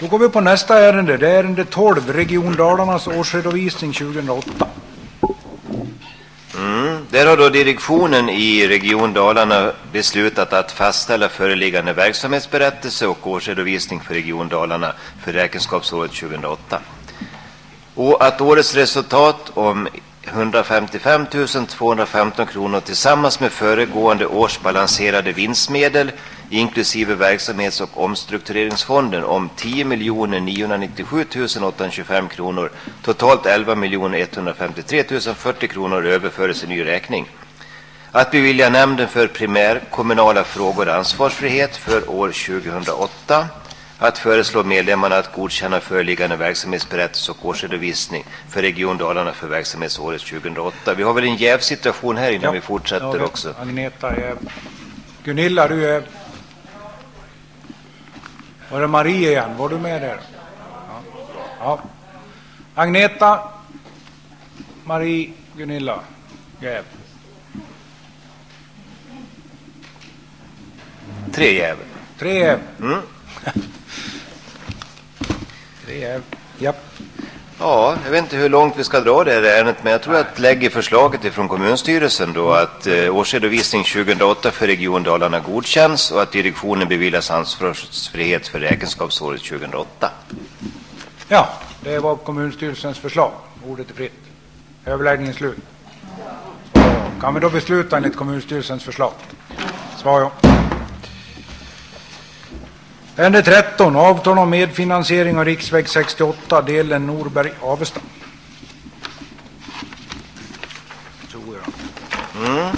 Då går vi på nästa ärende. Det är ärende 12, Region Dalarnas årsredovisning 2008. Mm. Där har då direktionen i Region Dalarna beslutat att fastställa föreliggande verksamhetsberättelse och årsredovisning för Region Dalarna för räkenskapsåret 2008. Och att årets resultat om 155 215 kronor tillsammans med föregående års balanserade vinstmedel inklusive verksamhets och omstruktureringsfonden om 10 997 825 kronor, totalt 11 153 040 kronor överföres i ny räkning. Att bevilja Nämnden för primärkommunala frågor ansvarsfrihet för år 2008 att föreslå medlemmarna att godkänna föreliggande verksamhetsberättelse och årsredovisning för Region Dalarna för verksamhetsåret 2008. Vi har väl en jävsituation här innan Ja, vi fortsätter ja, också. Agneta är... Gunilla, du är... Var det Marie igen? Var du med där? Ja. ja. Agneta, Marie, Gunilla, Jäv. Tre jäv. Tre Jäv. Mm. Tre Jäv. Japp. Ja, jag vet inte hur långt vi ska dra det här ärendet, men jag tror att lägger förslaget ifrån kommunstyrelsen då att eh, årsredovisning 2008 för Region Dalarna godkänns och att direktionen beviljas ansvarsfrihet för räkenskapsåret 2008. Ja, det var kommunstyrelsens förslag. Ordet är fritt. Överläggningen slut. Kan vi då besluta enligt kommunstyrelsens förslag? Svar ja. Ärende 13. Avtal om medfinansiering av riksväg 68, delen Norberg-Avesta. Mm.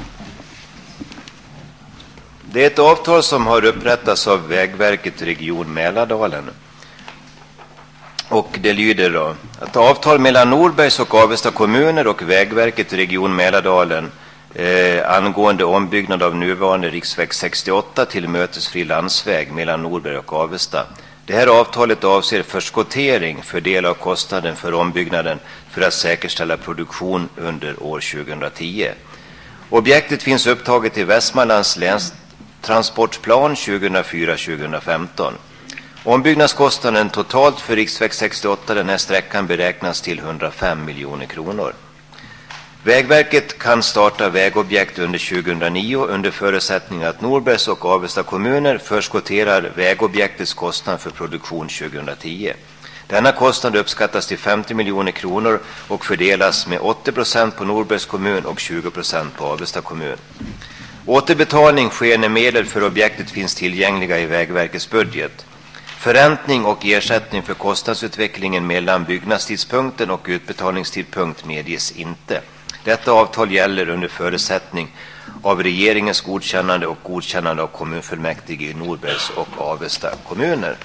Det är ett avtal som har upprättats av Vägverket Region Mälardalen. Och det lyder då att avtal mellan Norbergs och Avesta kommuner och Vägverket Region Mälardalen eh, angående ombyggnad av nuvarande riksväg 68 till mötesfri landsväg mellan Norberg och Avesta. Det här avtalet avser förskottering för del av kostnaden för ombyggnaden för att säkerställa produktion under år 2010. Objektet finns upptaget i Västmanlands länstransportplan 2004-2015. Ombyggnadskostnaden totalt för riksväg 68 den här sträckan beräknas till 105 miljoner kronor. Vägverket kan starta vägobjekt under 2009 under förutsättning att Norbergs och Avesta kommuner förskotterar vägobjektets kostnad för produktion 2010. Denna kostnad uppskattas till 50 miljoner kronor och fördelas med 80 procent på Norbergs kommun och 20 procent på Avesta kommun. Återbetalning sker när medel för objektet finns tillgängliga i Vägverkets budget. Förräntning och ersättning för kostnadsutvecklingen mellan byggnadstidpunkten och utbetalningstidpunkt medges inte. Detta avtal gäller under förutsättning av regeringens godkännande och godkännande av kommunfullmäktige i Norbergs och Avesta kommuner.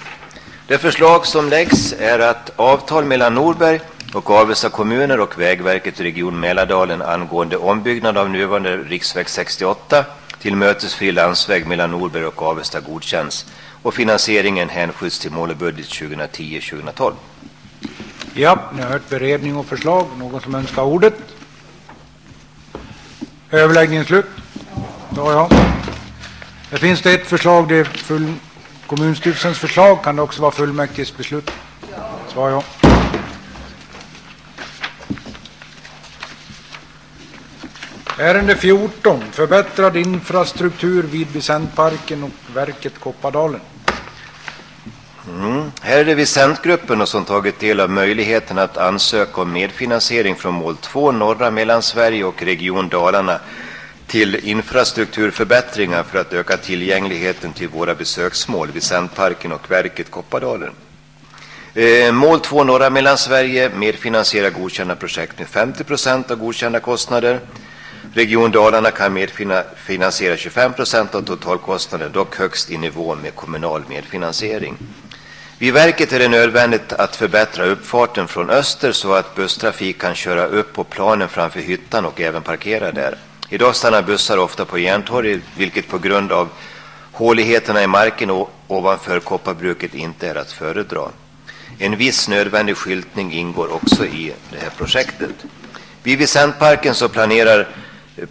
Det förslag som läggs är att avtal mellan Norberg och Avesta kommuner och Vägverket Region Mälardalen angående ombyggnad av nuvarande riksväg 68 till mötesfri landsväg mellan Norberg och Avesta godkänns och finansieringen hänskjuts till mål och budget 2010-2012. Ja, ni har hört beredning och förslag. Någon som önskar ordet? Överläggningen slut. Ja, ja. Det finns det ett förslag, det är full, kommunstyrelsens förslag. Kan det också vara fullmäktiges beslut? Svar ja. Ärende 14. Förbättrad infrastruktur vid Vicentparken och verket Koppardalen. Mm. Här är det Visentgruppen som tagit del av möjligheten att ansöka om medfinansiering från mål 2 norra Mellansverige och region Dalarna till infrastrukturförbättringar för att öka tillgängligheten till våra besöksmål Visentparken och verket Koppardalen. Eh, mål 2 norra Mellansverige medfinansierar godkända projekt med 50 procent av godkända kostnader. Region Dalarna kan medfinansiera 25 procent av totalkostnaden, dock högst i nivå med kommunal medfinansiering. Vid verket är det nödvändigt att förbättra uppfarten från öster så att busstrafik kan köra upp på planen framför hyttan och även parkera där. Idag stannar bussar ofta på Järntorget, vilket på grund av håligheterna i marken ovanför kopparbruket inte är att föredra. En viss nödvändig skyltning ingår också i det här projektet. Vid Vicentparken så planerar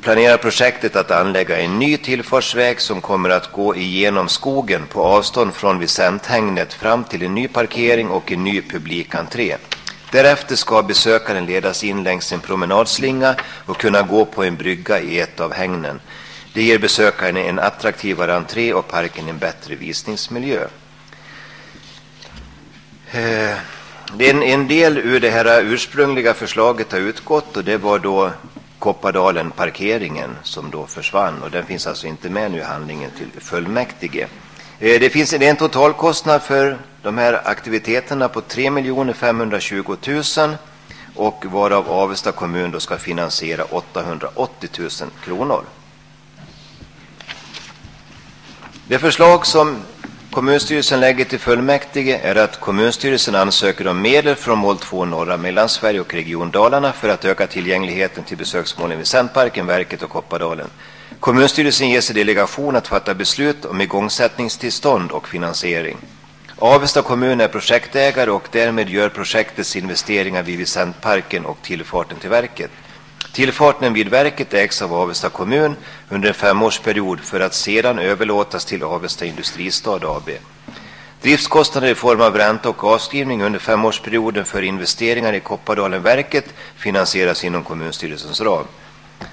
planerar projektet att anlägga en ny tillfartsväg som kommer att gå igenom skogen på avstånd från visenthägnet fram till en ny parkering och en ny publikentré. Därefter ska besökaren ledas in längs en promenadslinga och kunna gå på en brygga i ett av hägnen. Det ger besökaren en attraktivare entré och parken en bättre visningsmiljö. Eh, en, en del ur det här ursprungliga förslaget har utgått och det var då Koppardalen-parkeringen som då försvann och den finns alltså inte med nu i handlingen till fullmäktige. Eh, det finns en totalkostnad för de här aktiviteterna på 3 520 000 och varav Avesta kommun då ska finansiera 880 000 kronor. Det förslag som kommunstyrelsen lägger till fullmäktige är att kommunstyrelsen ansöker om medel från mål 2 norra Mellansverige och Region Dalarna för att öka tillgängligheten till besöksmålen vid Sandparken, Verket och Koppardalen. Kommunstyrelsen ges i delegation att fatta beslut om igångsättningstillstånd och finansiering. Avesta kommun är projektägare och därmed gör projektets investeringar vid Visentparken och tillfarten till verket. Tillfarten vid verket ägs av Avesta kommun under en femårsperiod för att sedan överlåtas till Avesta Industristad AB. Driftskostnader i form av ränta och avskrivning under femårsperioden för investeringar i Koppardalenverket finansieras inom kommunstyrelsens ram.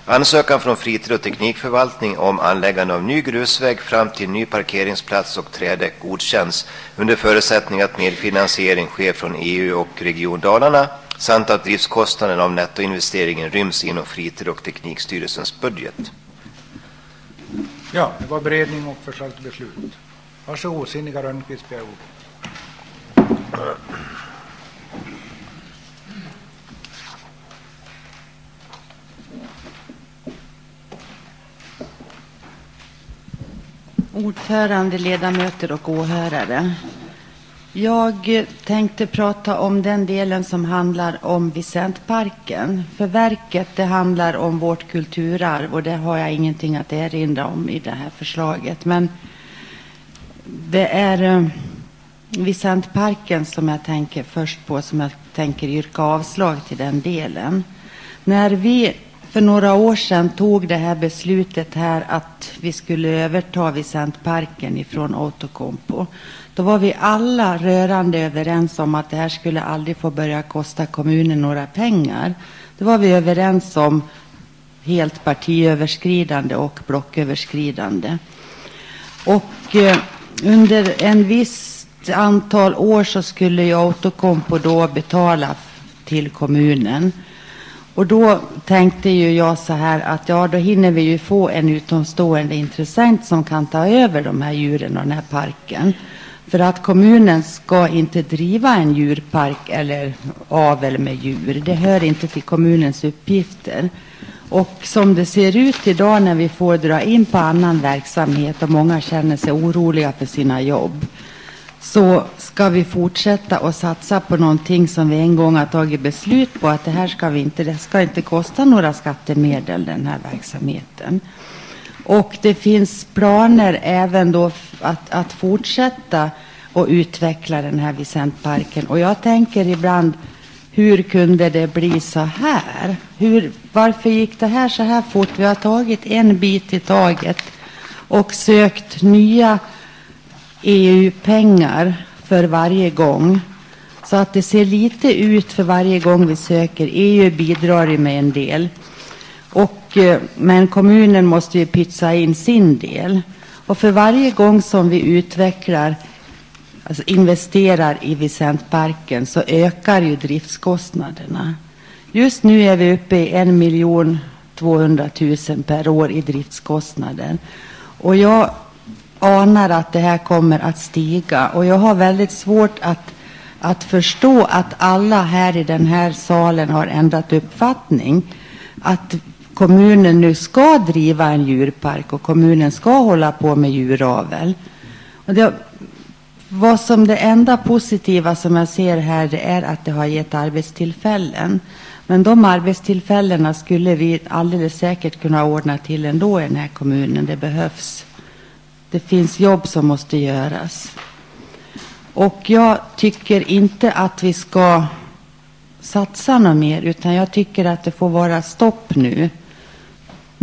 Ansökan från Fritid och teknikförvaltning om anläggande av ny grusväg fram till ny parkeringsplats och trädäck godkänns under förutsättning att medfinansiering sker från EU och Region Dalarna samt att driftskostnaden av nettoinvesteringen ryms inom Fritid och teknikstyrelsens budget. Ja, det var beredning och förslag till beslut. Varsågod, Sinikka Rönnqvist begär ordet. Ordförande, ledamöter och åhörare. Jag eh, tänkte prata om den delen som handlar om Vicentparken. För verket det handlar om vårt kulturarv och det har jag ingenting att erinra om i det här förslaget. Men det är eh, Vicentparken som jag tänker först på, som jag tänker yrka avslag till den delen. När vi för några år sedan tog det här beslutet här att vi skulle överta Vicentparken ifrån Outokumpu. Då var vi alla rörande överens om att det här skulle aldrig få börja kosta kommunen några pengar. Det var vi överens om helt partiöverskridande och blocköverskridande. Och eh, under en viss antal år så skulle ju Outokumpu då betala till kommunen. Och då tänkte ju jag så här att ja, då hinner vi ju få en utomstående intressent som kan ta över de här djuren och den här parken. För att kommunen ska inte driva en djurpark eller avel med djur. Det hör inte till kommunens uppgifter. Och som det ser ut idag när vi får dra in på annan verksamhet och många känner sig oroliga för sina jobb så ska vi fortsätta att satsa på någonting som vi en gång har tagit beslut på att det här ska vi inte, det ska inte kosta några skattemedel den här verksamheten. Och det finns planer även då att, att fortsätta och utveckla den här Vicentparken. Och jag tänker ibland, hur kunde det bli så här? Hur, varför gick det här så här fort? Vi har tagit en bit i taget och sökt nya EU-pengar för varje gång. Så att det ser lite ut för varje gång vi söker. EU bidrar ju med en del. Och, eh, men kommunen måste ju pytsa in sin del. Och för varje gång som vi utvecklar, alltså investerar i Vicentparken så ökar ju driftskostnaderna. Just nu är vi uppe i 1 miljon 200 000 per år i driftskostnader. Och jag anar att det här kommer att stiga. Och jag har väldigt svårt att, att förstå att alla här i den här salen har ändrat uppfattning. Att kommunen nu ska driva en djurpark och kommunen ska hålla på med djuravel. Och det, vad som det enda positiva som jag ser här det är att det har gett arbetstillfällen. Men de arbetstillfällena skulle vi alldeles säkert kunna ordna till ändå i den här kommunen. Det behövs. Det finns jobb som måste göras. Och jag tycker inte att vi ska satsa något mer, utan jag tycker att det får vara stopp nu.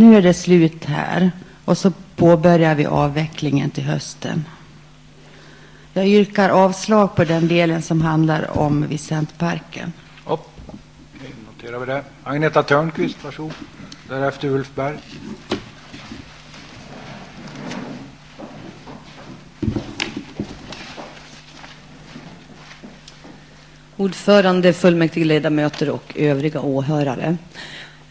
Nu är det slut här och så påbörjar vi avvecklingen till hösten. Jag yrkar avslag på den delen som handlar om Vicentparken. Okej, noterar vi det. Agneta Törnqvist, varsågod. Därefter Ulf Berg. Ordförande, fullmäktigeledamöter och övriga åhörare.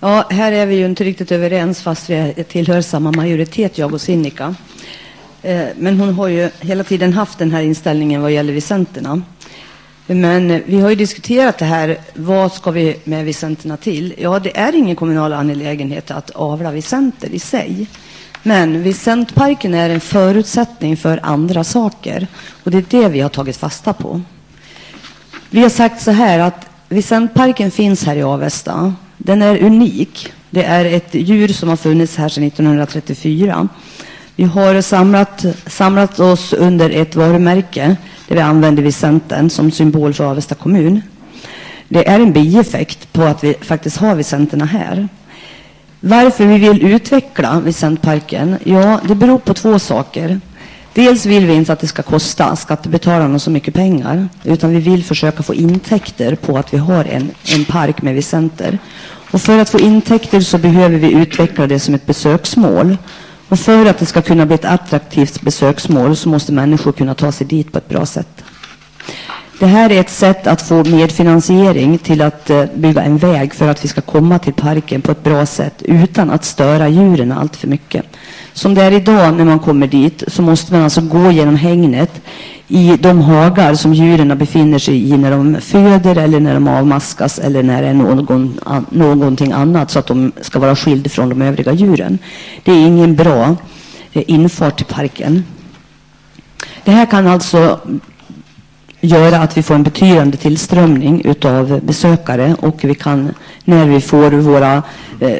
Ja, här är vi ju inte riktigt överens fast vi tillhör samma majoritet, jag och Sinikka. Eh, men hon har ju hela tiden haft den här inställningen vad gäller visenterna. Men eh, vi har ju diskuterat det här. Vad ska vi med visenterna till? Ja, det är ingen kommunal angelägenhet att avla visenter i sig. Men visentparken är en förutsättning för andra saker. Och det är det vi har tagit fasta på. Vi har sagt så här att visentparken finns här i Avesta. Den är unik. Det är ett djur som har funnits här sedan 1934. Vi har samlat, samlat oss under ett varumärke där vi använder Vicenten som symbol för Avesta kommun. Det är en bieffekt på att vi faktiskt har Vicenterna här. Varför vi vill utveckla Vicentparken? Ja, det beror på två saker. Dels vill vi inte att det ska kosta skattebetalarna så mycket pengar, utan vi vill försöka få intäkter på att vi har en, en park med visenter. Och för att få intäkter så behöver vi utveckla det som ett besöksmål. Och för att det ska kunna bli ett attraktivt besöksmål så måste människor kunna ta sig dit på ett bra sätt. Det här är ett sätt att få medfinansiering till att eh, bygga en väg för att vi ska komma till parken på ett bra sätt utan att störa djuren allt för mycket. Som det är idag när man kommer dit så måste man alltså gå genom hängnet i de hagar som djuren befinner sig i när de föder eller när de avmaskas eller när det är någon, någonting annat så att de ska vara skilda från de övriga djuren. Det är ingen bra eh, infart till parken. Det här kan alltså göra att vi får en betydande tillströmning utav besökare och vi kan när vi får våra eh,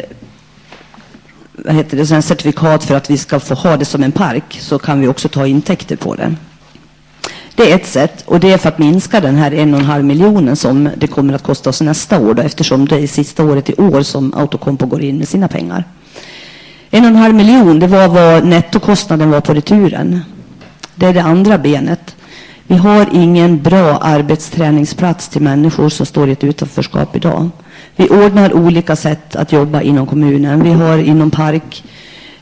vad heter det, certifikat för att vi ska få ha det som en park så kan vi också ta intäkter på det. Det är ett sätt och det är för att minska den här en och en halv miljonen som det kommer att kosta oss nästa år då, eftersom det är sista året i år som Autocompo går in med sina pengar. En och en halv miljon, det var vad nettokostnaden var på returen. Det är det andra benet. Vi har ingen bra arbetsträningsplats till människor som står i ett utanförskap idag. Vi ordnar olika sätt att jobba inom kommunen. Vi har inom park,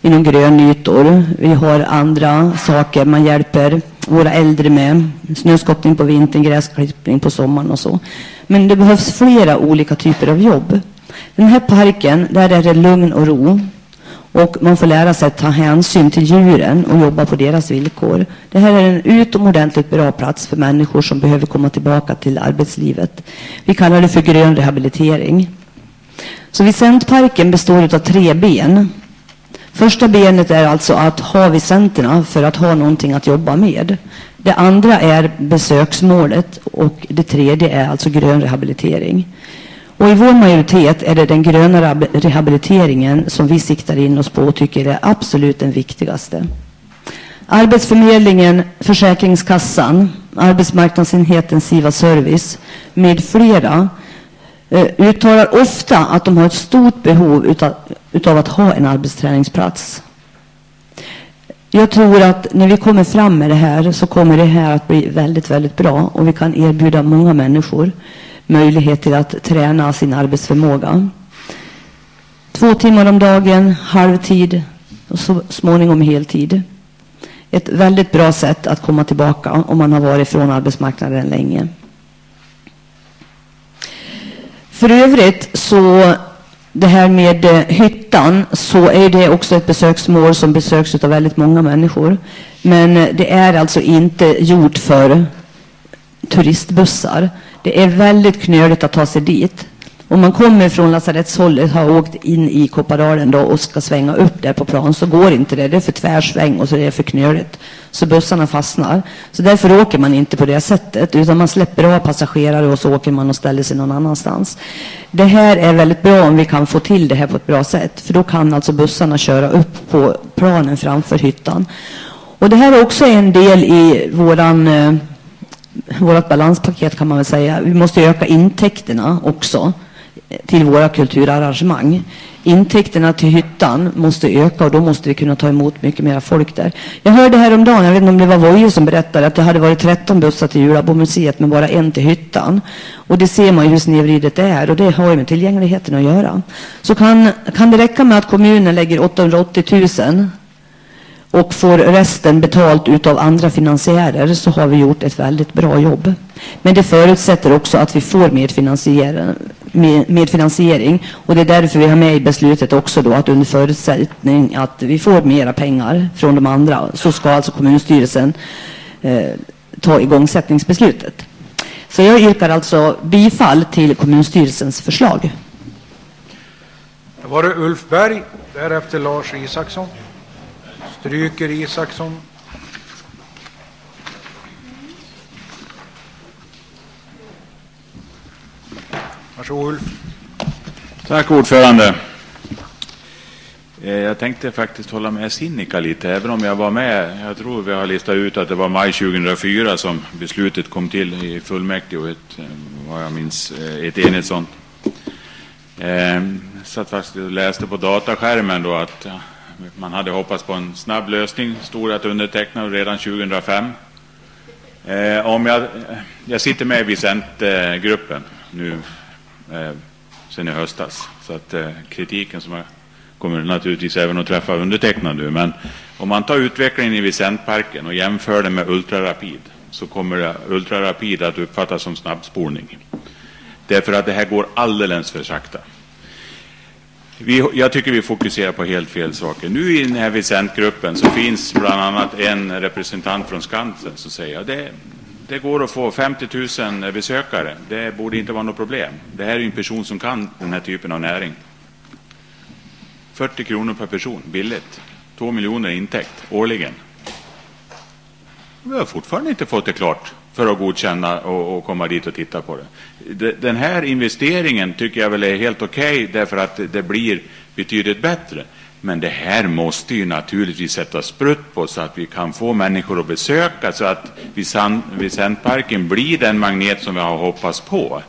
inom grönytor. Vi har andra saker man hjälper våra äldre med. Snöskottning på vintern, gräsklippning på sommaren och så. Men det behövs flera olika typer av jobb. Den här parken, där är det lugn och ro. Och man får lära sig att ta hänsyn till djuren och jobba på deras villkor. Det här är en utomordentligt bra plats för människor som behöver komma tillbaka till arbetslivet. Vi kallar det för grön rehabilitering. Så Vicentparken består av tre ben. Första benet är alltså att ha Vicenterna för att ha någonting att jobba med. Det andra är besöksmålet och det tredje är alltså grön rehabilitering. Och i vår majoritet är det den gröna rehabiliteringen som vi siktar in oss på och tycker är absolut den viktigaste. Arbetsförmedlingen, Försäkringskassan, Arbetsmarknadsenheten Siva Service med flera eh, uttalar ofta att de har ett stort behov utav, utav att ha en arbetsträningsplats. Jag tror att när vi kommer fram med det här så kommer det här att bli väldigt, väldigt bra och vi kan erbjuda många människor möjlighet till att träna sin arbetsförmåga. Två timmar om dagen, halvtid och så småningom heltid. Ett väldigt bra sätt att komma tillbaka om man har varit från arbetsmarknaden länge. För övrigt så det här med eh, hyttan så är det också ett besöksmål som besöks av väldigt många människor. Men eh, det är alltså inte gjort för turistbussar. Det är väldigt knöligt att ta sig dit. Om man kommer från lasarettshållet, har åkt in i Koppardalen då och ska svänga upp där på plan så går inte det. Det är för tvärsväng och så är det för knöligt. Så bussarna fastnar. Så därför åker man inte på det sättet utan man släpper av passagerare och så åker man och ställer sig någon annanstans. Det här är väldigt bra om vi kan få till det här på ett bra sätt. För då kan alltså bussarna köra upp på planen framför hyttan. Och det här är också en del i våran eh, vårt balanspaket kan man väl säga. Vi måste öka intäkterna också till våra kulturarrangemang. Intäkterna till hyttan måste öka och då måste vi kunna ta emot mycket mer folk där. Jag hörde häromdagen, jag vet inte om det var Voje som berättade, att det hade varit 13 bussar till Julabomuseet men bara en till hyttan. Och det ser man ju hur snedvridet det är och det har ju med tillgängligheten att göra. Så kan, kan det räcka med att kommunen lägger 880 000 och får resten betalt utav andra finansiärer så har vi gjort ett väldigt bra jobb. Men det förutsätter också att vi får medfinansiering och det är därför vi har med i beslutet också då att under förutsättning att vi får mera pengar från de andra så ska alltså kommunstyrelsen eh, ta igångsättningsbeslutet. Så jag yrkar alltså bifall till kommunstyrelsens förslag. Det var det Ulf Berg, därefter Lars Isaksson. Stryker Isaksson. Varsågod Ulf. Tack ordförande. Eh, jag tänkte faktiskt hålla med Sinikka lite, även om jag var med. Jag tror vi har listat ut att det var maj 2004 som beslutet kom till i fullmäktige och ett, eh, vad jag minns, eh, ett enigt sånt. Jag satt faktiskt och läste på dataskärmen då att man hade hoppats på en snabb lösning, stod att underteckna redan 2005. Eh, om jag, jag sitter med i Vicentgruppen nu eh, sen i höstas, så att eh, kritiken som jag kommer naturligtvis även att träffa undertecknad nu, men om man tar utvecklingen i Vicentparken och jämför den med ultrarapid så kommer ultrarapid att uppfattas som snabbspolning. Därför att det här går alldeles för sakta. Vi, jag tycker vi fokuserar på helt fel saker. Nu i den här Vicentgruppen så finns bland annat en representant från Skansen som säger att det, det går att få 50 000 besökare. Det borde inte vara något problem. Det här är en person som kan den här typen av näring. 40 kronor per person, billigt. 2 miljoner intäkt årligen. Vi har fortfarande inte fått det klart för att godkänna och, och, komma dit och titta på det. Den här investeringen tycker jag väl är helt okej okay därför att det blir betydligt bättre. Men det här måste ju naturligtvis sätta sprutt på så att vi kan få människor att besöka så att visentparken blir den magnet som vi har hoppats på.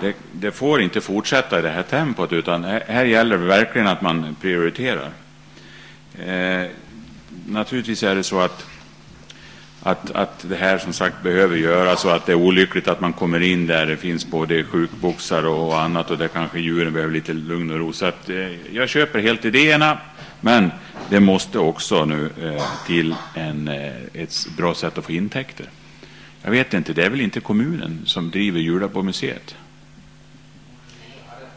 Det, det, får inte fortsätta i det här tempot utan här, här gäller det verkligen att man prioriterar. Eh, naturligtvis är det så att att, att det här som sagt behöver göras och att det är olyckligt att man kommer in där det finns både sjukboxar och annat och där kanske djuren behöver lite lugn och ro. Så att, eh, jag köper helt idéerna, men det måste också nu eh, till en, eh, ett bra sätt att få intäkter. Jag vet inte, det är väl inte kommunen som driver Jula på museet?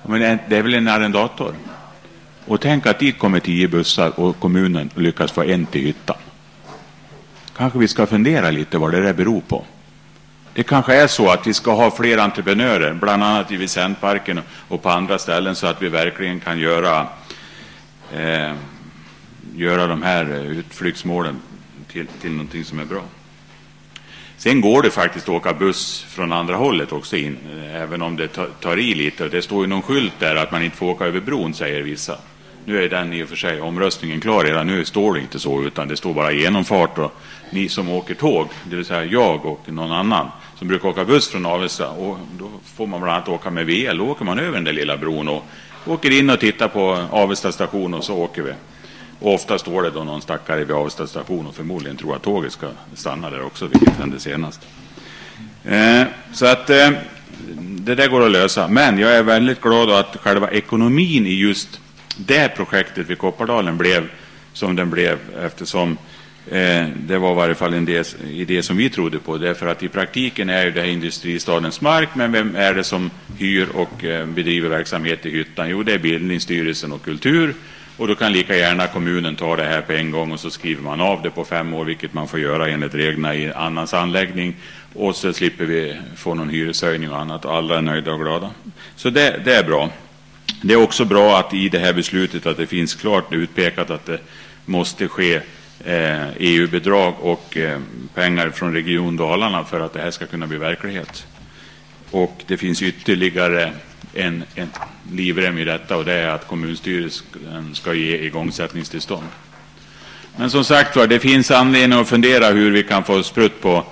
Men eh, det är väl en arrendator? Och tänk att dit kommer tio bussar och kommunen lyckas få en till hyttan kanske vi ska fundera lite vad det där beror på. Det kanske är så att vi ska ha fler entreprenörer, bland annat i Vicentparken och på andra ställen så att vi verkligen kan göra, eh, göra de här utflyktsmålen till, till någonting som är bra. Sen går det faktiskt att åka buss från andra hållet också in, eh, även om det tar i lite. Det står ju någon skylt där att man inte får åka över bron, säger vissa. Nu är den i och för sig omröstningen klar redan nu står det inte så utan det står bara genomfart och ni som åker tåg, det vill säga jag och någon annan som brukar åka buss från Avesta och då får man bland annat åka med VL, då åker man över den där lilla bron och åker in och tittar på Avesta station och så åker vi. Och ofta står det då någon stackare vid Avesta station och förmodligen tror att tåget ska stanna där också, vilket hände senast. Eh, så att eh, det där går att lösa. Men jag är väldigt glad att själva ekonomin i just det projektet vid Koppardalen blev som den blev eftersom eh, det var i varje fall en idé, idé som vi trodde på. Därför att i praktiken är ju det här industristadens mark, men vem är det som hyr och eh, bedriver verksamhet i hyttan? Jo, det är Bildningsstyrelsen och Kultur. Och då kan lika gärna kommunen ta det här på en gång och så skriver man av det på fem år, vilket man får göra enligt reglerna i annans anläggning. Och så slipper vi få någon hyreshöjning och annat alla är nöjda och glada. Så det, det är bra. Det är också bra att i det här beslutet att det finns klart utpekat att det måste ske eh, e EU-bidrag och eh, pengar från Region Dalarna för att det här ska kunna bli verklighet. Och det finns ytterligare en, en livrem i detta och det är att kommunstyrelsen ska ge igångsättningstillstånd. Men som sagt var, det finns anledning att fundera hur vi kan få sprutt på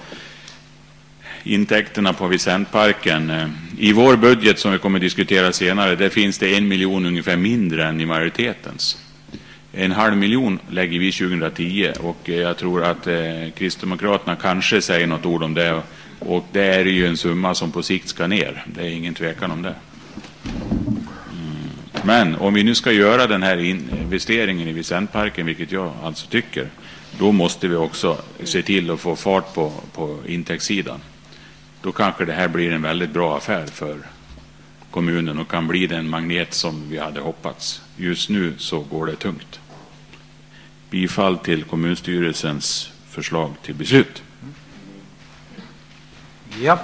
intäkterna på Vicentparken. Eh, I vår budget som vi kommer att diskutera senare, där finns det en miljon ungefär mindre än i majoritetens. En halv miljon lägger vi 2010 och eh, jag tror att eh, Kristdemokraterna kanske säger något ord om det. Och det är ju en summa som på sikt ska ner. Det är ingen tvekan om det. Mm. Men om vi nu ska göra den här investeringen i Vicentparken, vilket jag alltså tycker, då måste vi också se till att få fart på, på intäktssidan. Då kanske det här blir en väldigt bra affär för kommunen och kan bli den magnet som vi hade hoppats. Just nu så går det tungt. Bifall till kommunstyrelsens förslag till beslut. Ja.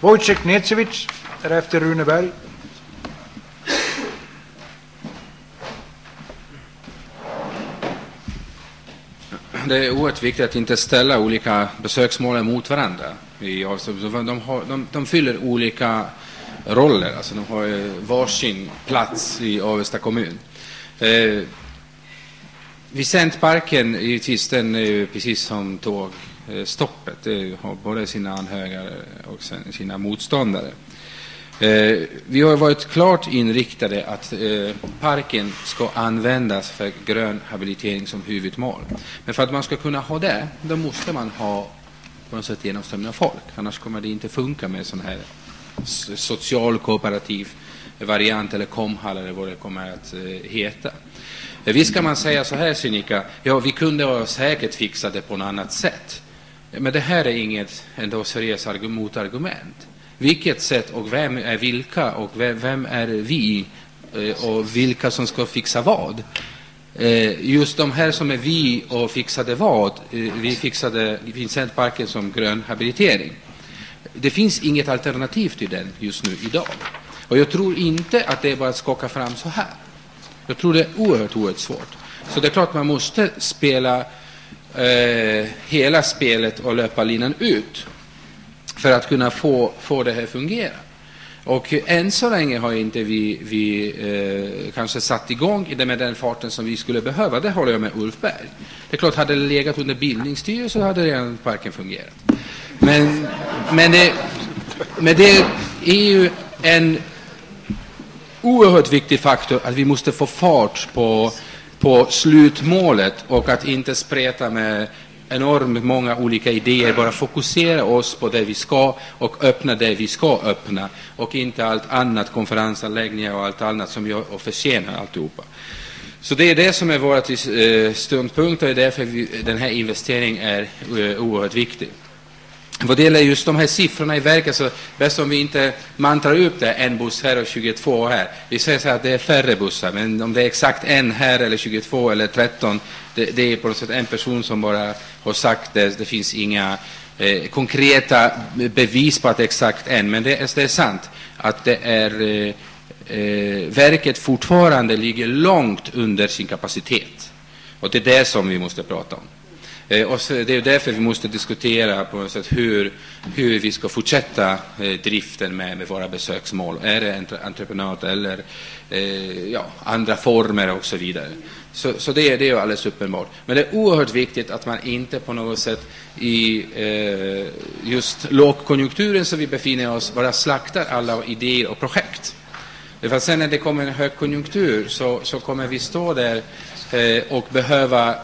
Wojciech Necevic, därefter Runeberg. Det är oerhört viktigt att inte ställa olika besöksmål mot varandra. De, har, de, de fyller olika roller, alltså de har eh, varsin plats i Avesta kommun. Eh, Vicentparken, givetvis, den är ju precis som tågstoppet. Det har både sina anhängare och sina motståndare. Eh, vi har varit klart inriktade att eh, parken ska användas för grön habilitering som huvudmål. Men för att man ska kunna ha det, då måste man ha på något sätt genomströmning av folk. Annars kommer det inte funka med sån här socialkooperativ variant eller komhall eller vad det kommer att eh, heta. Eh, visst kan man säga så här, Sinikka, ja, vi kunde ha säkert fixat det på något annat sätt. Men det här är inget ändå seriöst motargument. Vilket sätt och vem är vilka och vem är vi eh, och vilka som ska fixa vad? Eh, just de här som är vi och fixade vad, eh, vi fixade Vincentparken som grön habilitering. Det finns inget alternativ till den just nu idag. Och jag tror inte att det är bara att skaka fram så här. Jag tror det är oerhört, oerhört svårt. Så det är klart man måste spela eh, hela spelet och löpa linan ut för att kunna få, få det här att fungera. Och än så länge har inte vi, vi eh, kanske satt igång med den farten som vi skulle behöva. Det håller jag med Ulf Berg. Det är klart, hade det legat under bildningsstyrelsen hade redan parken fungerat. Men, men, det, men det är ju en oerhört viktig faktor att vi måste få fart på, på slutmålet och att inte spreta med enormt många olika idéer, bara fokusera oss på det vi ska och öppna det vi ska öppna och inte allt annat, konferensanläggningar och allt annat som gör och försenar alltihopa. Så det är det som är vår eh, ståndpunkt och det är därför vi, den här investeringen är eh, oerhört viktig. Vad det gäller just de här siffrorna i verket så bäst om vi inte mantrar upp det, en buss här och 22 här. Vi säger så att det är färre bussar, men om det är exakt en här eller 22 eller 13, det, det är på något sätt en person som bara har sagt det. Det finns inga eh, konkreta bevis på att det är exakt än. men det, det är sant att det är eh, eh, verket fortfarande ligger långt under sin kapacitet. Och det är det som vi måste prata om. Eh, och det är därför vi måste diskutera på något sätt hur, hur vi ska fortsätta eh, driften med, med våra besöksmål. Är det entreprenad eller eh, ja, andra former och så vidare. Så, så det, det är alldeles uppenbart. Men det är oerhört viktigt att man inte på något sätt i eh, just lågkonjunkturen som vi befinner oss bara slaktar alla idéer och projekt. För sen när det kommer en högkonjunktur så, så kommer vi stå där eh, och behöva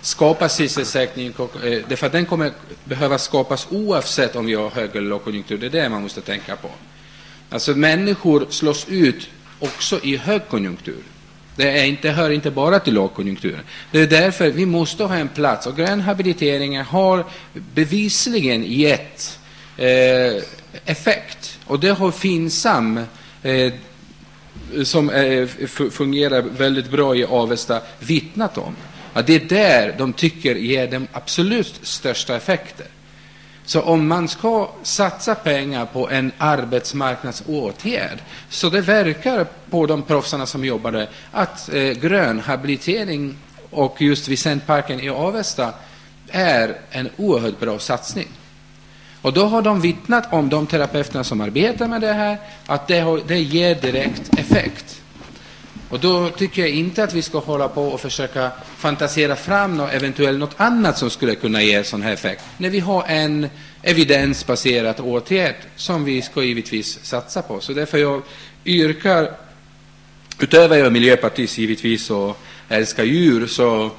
skapa sysselsättning, eh, därför att den kommer behöva skapas oavsett om vi har hög eller lågkonjunktur. Det är det man måste tänka på. Alltså människor slås ut också i högkonjunktur. Det är inte, hör inte bara till lågkonjunkturen. Det är därför vi måste ha en plats. Och grönhabiliteringen har bevisligen gett eh, effekt. Och det har Finsam, eh, som eh, fungerar väldigt bra i Avesta, vittnat om. Att det är där de tycker ger de absolut största effekterna. Så om man ska satsa pengar på en arbetsmarknadsåtgärd så det verkar på de proffsarna som jobbar där att eh, grönhabilitering och just Vicentparken i Avesta är en oerhört bra satsning. Och då har de vittnat om de terapeuterna som arbetar med det här att det, har, det ger direkt effekt. Och då tycker jag inte att vi ska hålla på och försöka fantasera fram något, eventuellt något annat som skulle kunna ge sån här effekt. När vi har en evidensbaserad åtgärd som vi ska givetvis satsa på. Så därför jag yrkar, utöver jag är miljöpartist givetvis och älskar djur, så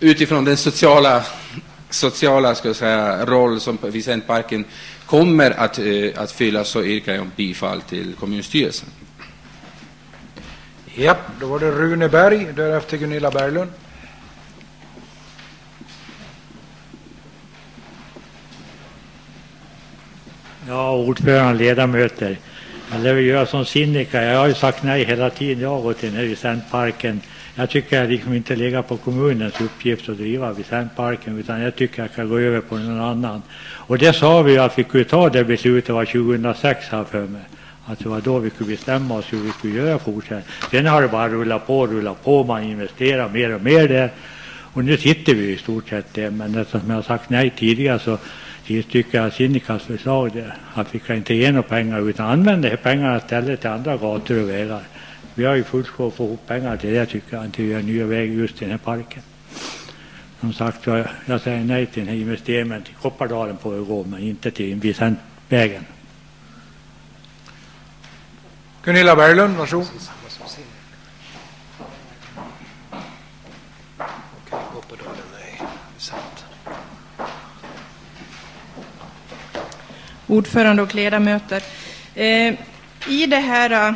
utifrån den sociala, sociala ska säga, roll som Vicentparken kommer att, eh, att fylla så yrkar jag bifall till kommunstyrelsen. Ja, då var det Rune Berg, därefter Gunilla Berglund. Ja, ordförande, ledamöter. Jag lär göra som Sinikka. Jag har ju sagt nej hela tiden jag har gått in den här visentparken. Jag tycker jag liksom inte ligger på kommunens uppgift att driva visentparken. utan jag tycker jag kan gå över på någon annan. Och det sa vi att vi kunde ta det beslutet var 2006 här för mig. Alltså, att det var då vi kunde bestämma oss hur vi skulle göra fortsättningen. Sen har det bara rullat på och rullat på. Man investerar mer och mer där. Och nu sitter vi i stort sett där. Men eftersom jag har sagt nej tidigare så tillstyrker jag Sinikas förslag där. Att vi kan inte ge några pengar utan använda de pengarna istället till andra gator och vägar. Vi har ju fullt sjå att få ihop pengar till det tycker jag. Till att göra nya vägar just i den här parken. Som sagt, jag, jag säger nej till den här investeringen till Koppardalen på gå, men inte till Vicentvägen. Gunilla Berglund, varsågod. ordförande och ledamöter. Eh, I det här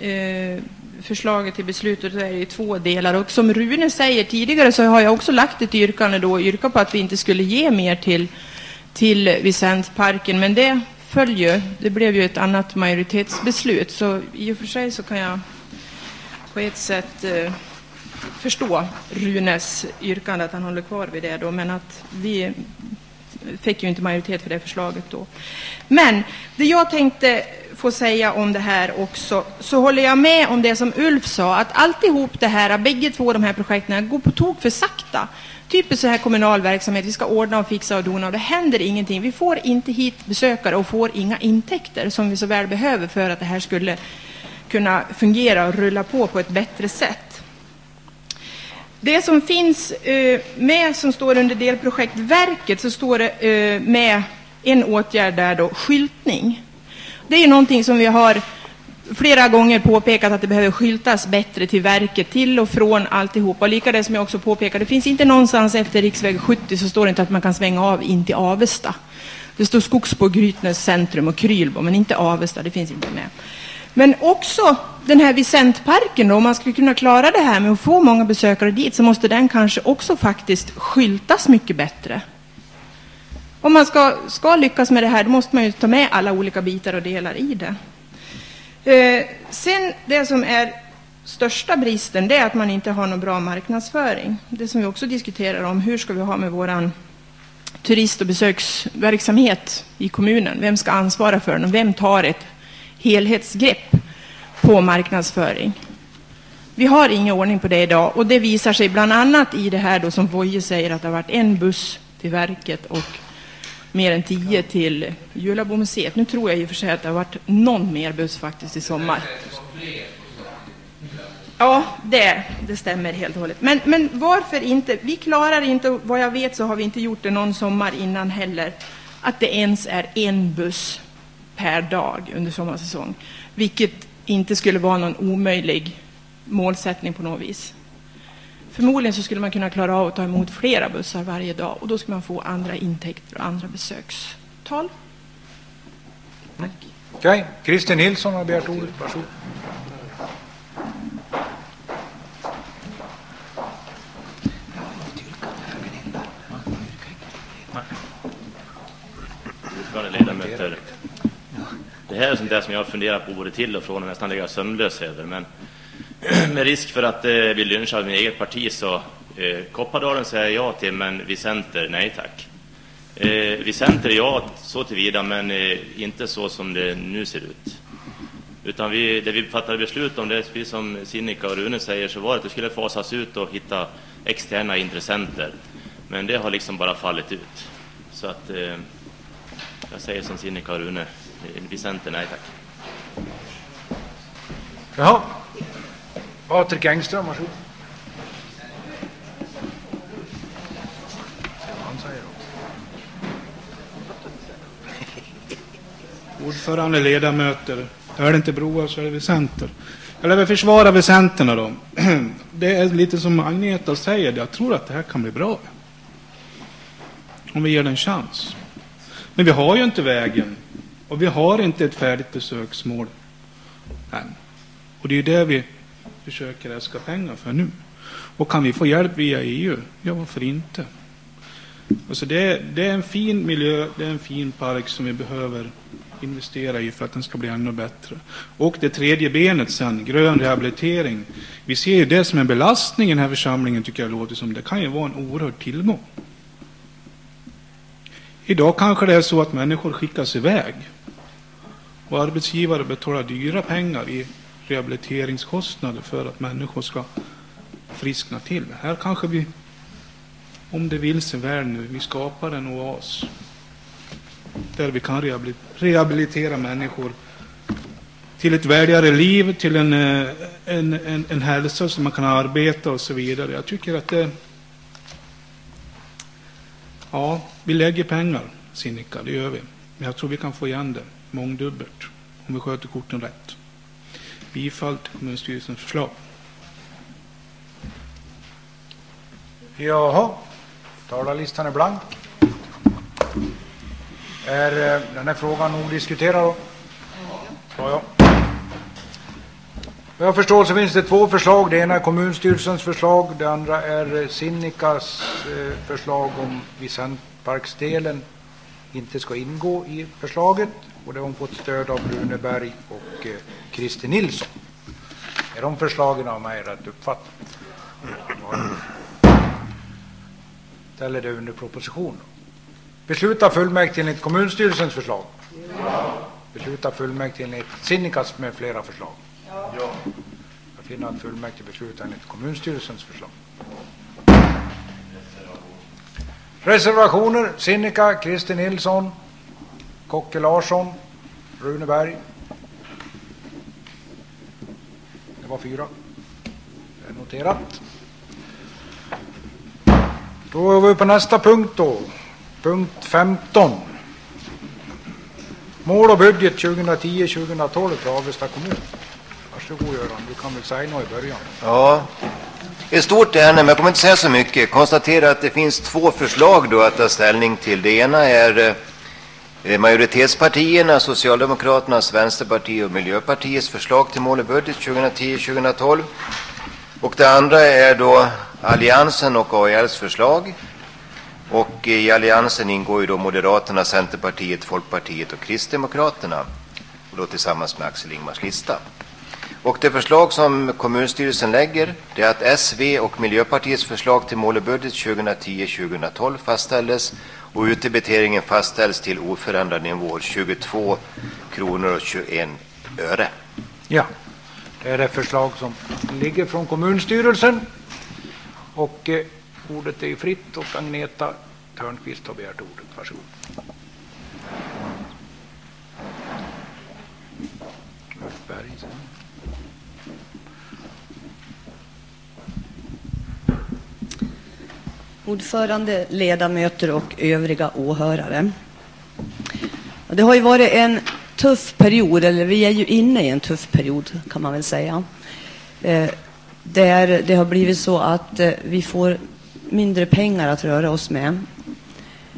eh, förslaget till beslutet är det två delar. Och som Rune säger tidigare så har jag också lagt ett yrkande då, yrka på att vi inte skulle ge mer till, till Vicentparken. Men det följer, det blev ju ett annat majoritetsbeslut. Så i och för sig så kan jag på ett sätt eh, förstå Runes yrkande, att han håller kvar vid det då, men att vi fick ju inte majoritet för det förslaget då. Men det jag tänkte få säga om det här också, så håller jag med om det som Ulf sa, att alltihop det här, bägge två de här projekten, går på tok för sakta. Typiskt så här kommunal verksamhet, vi ska ordna och fixa och dona och det händer ingenting. Vi får inte hit besökare och får inga intäkter som vi så väl behöver för att det här skulle kunna fungera och rulla på på ett bättre sätt. Det som finns eh, med, som står under delprojektverket, så står det eh, med en åtgärd där då, skyltning. Det är någonting som vi har flera gånger påpekat att det behöver skyltas bättre till verket, till och från alltihopa. Och lika det som jag också påpekade, det finns inte någonstans efter riksväg 70 så står det inte att man kan svänga av in till Avesta. Det står Skogsbo, Grytnäs centrum och Krylbo, men inte Avesta, det finns inte med. Men också den här Vicentparken, då, om man skulle kunna klara det här med att få många besökare dit, så måste den kanske också faktiskt skyltas mycket bättre. Om man ska, ska lyckas med det här, då måste man ju ta med alla olika bitar och delar i det. Eh, sen det som är största bristen, det är att man inte har någon bra marknadsföring. Det som vi också diskuterar om, hur ska vi ha med våran turist och besöksverksamhet i kommunen? Vem ska ansvara för den och vem tar ett helhetsgrepp på marknadsföring. Vi har ingen ordning på det idag och det visar sig bland annat i det här då som Voje säger att det har varit en buss till verket och mer än tio till Julabomuseet. Nu tror jag i och för sig att det har varit någon mer buss faktiskt i sommar. Ja, det, det stämmer helt och hållet. Men, men varför inte? Vi klarar inte, vad jag vet så har vi inte gjort det någon sommar innan heller, att det ens är en buss per dag under sommarsäsong. Vilket inte skulle vara någon omöjlig målsättning på något vis. Förmodligen så skulle man kunna klara av att ta emot flera bussar varje dag och då skulle man få andra intäkter och andra besökstal. Tack. Okej, okay. Christer Nilsson har begärt ordet. Varsågod. Ordförande, ledamöter. Det här är sånt där som jag har funderat på både till och från och nästan ligga sömnlös över. Men med risk för att eh, bli lynchad av min eget parti så eh, Koppardalen säger ja till, men Vicenter nej tack. Eh, Vicenter ja så tillvida, men eh, inte så som det nu ser ut. Utan vi, det vi fattade beslut om, det precis som Sinikka och Rune säger, så var att det skulle fasas ut och hitta externa intressenter. Men det har liksom bara fallit ut. Så att eh, jag säger som Sinikka och Rune, Vicenter, nej tack. Jaha. Patrik Engström, varsågod. Ordförande, ledamöter. Är det inte broar så är det väsenter. Jag vill försvara väsenterna då. Det är lite som Agneta säger, jag tror att det här kan bli bra. Om vi ger den en chans. Men vi har ju inte vägen. Och vi har inte ett färdigt besöksmål än. Och det är det vi försöker äska pengar för nu. Och kan vi få hjälp via EU? Ja, varför inte? Alltså det, är, det är en fin miljö, det är en fin park som vi behöver investera i för att den ska bli ännu bättre. Och det tredje benet sen, grön rehabilitering. Vi ser ju det som en belastning i den här församlingen, tycker jag låter som. Det kan ju vara en oerhörd tillgång. Idag kanske det är så att människor skickas iväg och arbetsgivare betalar dyra pengar i rehabiliteringskostnader för att människor ska friskna till. Här kanske vi, om det vill sig väl nu, vi skapar en oas där vi kan rehabilitera människor till ett värdigare liv, till en, eh, en, en, en hälsa som man kan arbeta och så vidare. Jag tycker att det... Ja, vi lägger pengar, Sinikka, det gör vi. Men jag tror vi kan få igen det mångdubbelt om vi sköter korten rätt. Bifall till kommunstyrelsens förslag. Jaha, talarlistan är blank. Är eh, den här frågan odiskuterad då? Ja, ja. Vad jag förstår så finns det två förslag. Det ena är kommunstyrelsens förslag. Det andra är Sinnikas eh, förslag om visentparksdelen inte ska ingå i förslaget. Och det har hon fått stöd av Runeberg och eh, Christer Nilsson. Är de förslagen av mig rätt uppfattat? Ställer det under proposition. Besluta fullmäktige enligt kommunstyrelsens förslag? Ja. Besluta fullmäktige enligt Sinnikas med flera förslag? Ja. Jag finner att fullmäktige beslutar enligt kommunstyrelsens förslag. Reservationer. Sinikka, Christer Nilsson, Kocke Larsson, Runeberg. Det var fyra. Det är noterat. Då är vi på nästa punkt då. Punkt 15. Mål och budget 2010-2012 för Avesta kommun. Varsågod Göran, du kan väl säga något i början. Ja, ett stort ärende, men jag kommer inte säga så mycket. Konstatera att det finns två förslag då att ta ställning till. Det ena är eh, majoritetspartierna, Socialdemokraternas, Vänsterpartiet och Miljöpartiets förslag till mål i budget 2010-2012. Och det andra är då Alliansen och AILs förslag och i alliansen ingår ju då Moderaterna, Centerpartiet, Folkpartiet och Kristdemokraterna. Och då tillsammans med Axel Ingmars lista. Och det förslag som kommunstyrelsen lägger det är att S, V och Miljöpartiets förslag till mål och budget 2010-2012 fastställdes och utdebiteringen fastställs till oförändrad nivå 22 kronor och 21 öre. Ja, det är det förslag som ligger från kommunstyrelsen. Och eh, Ordet är fritt och Agneta Törnqvist har begärt ordet. Varsågod. Ordförande, ledamöter och övriga åhörare. Det har ju varit en tuff period, eller vi är ju inne i en tuff period kan man väl säga. Eh, där det har blivit så att eh, vi får mindre pengar att röra oss med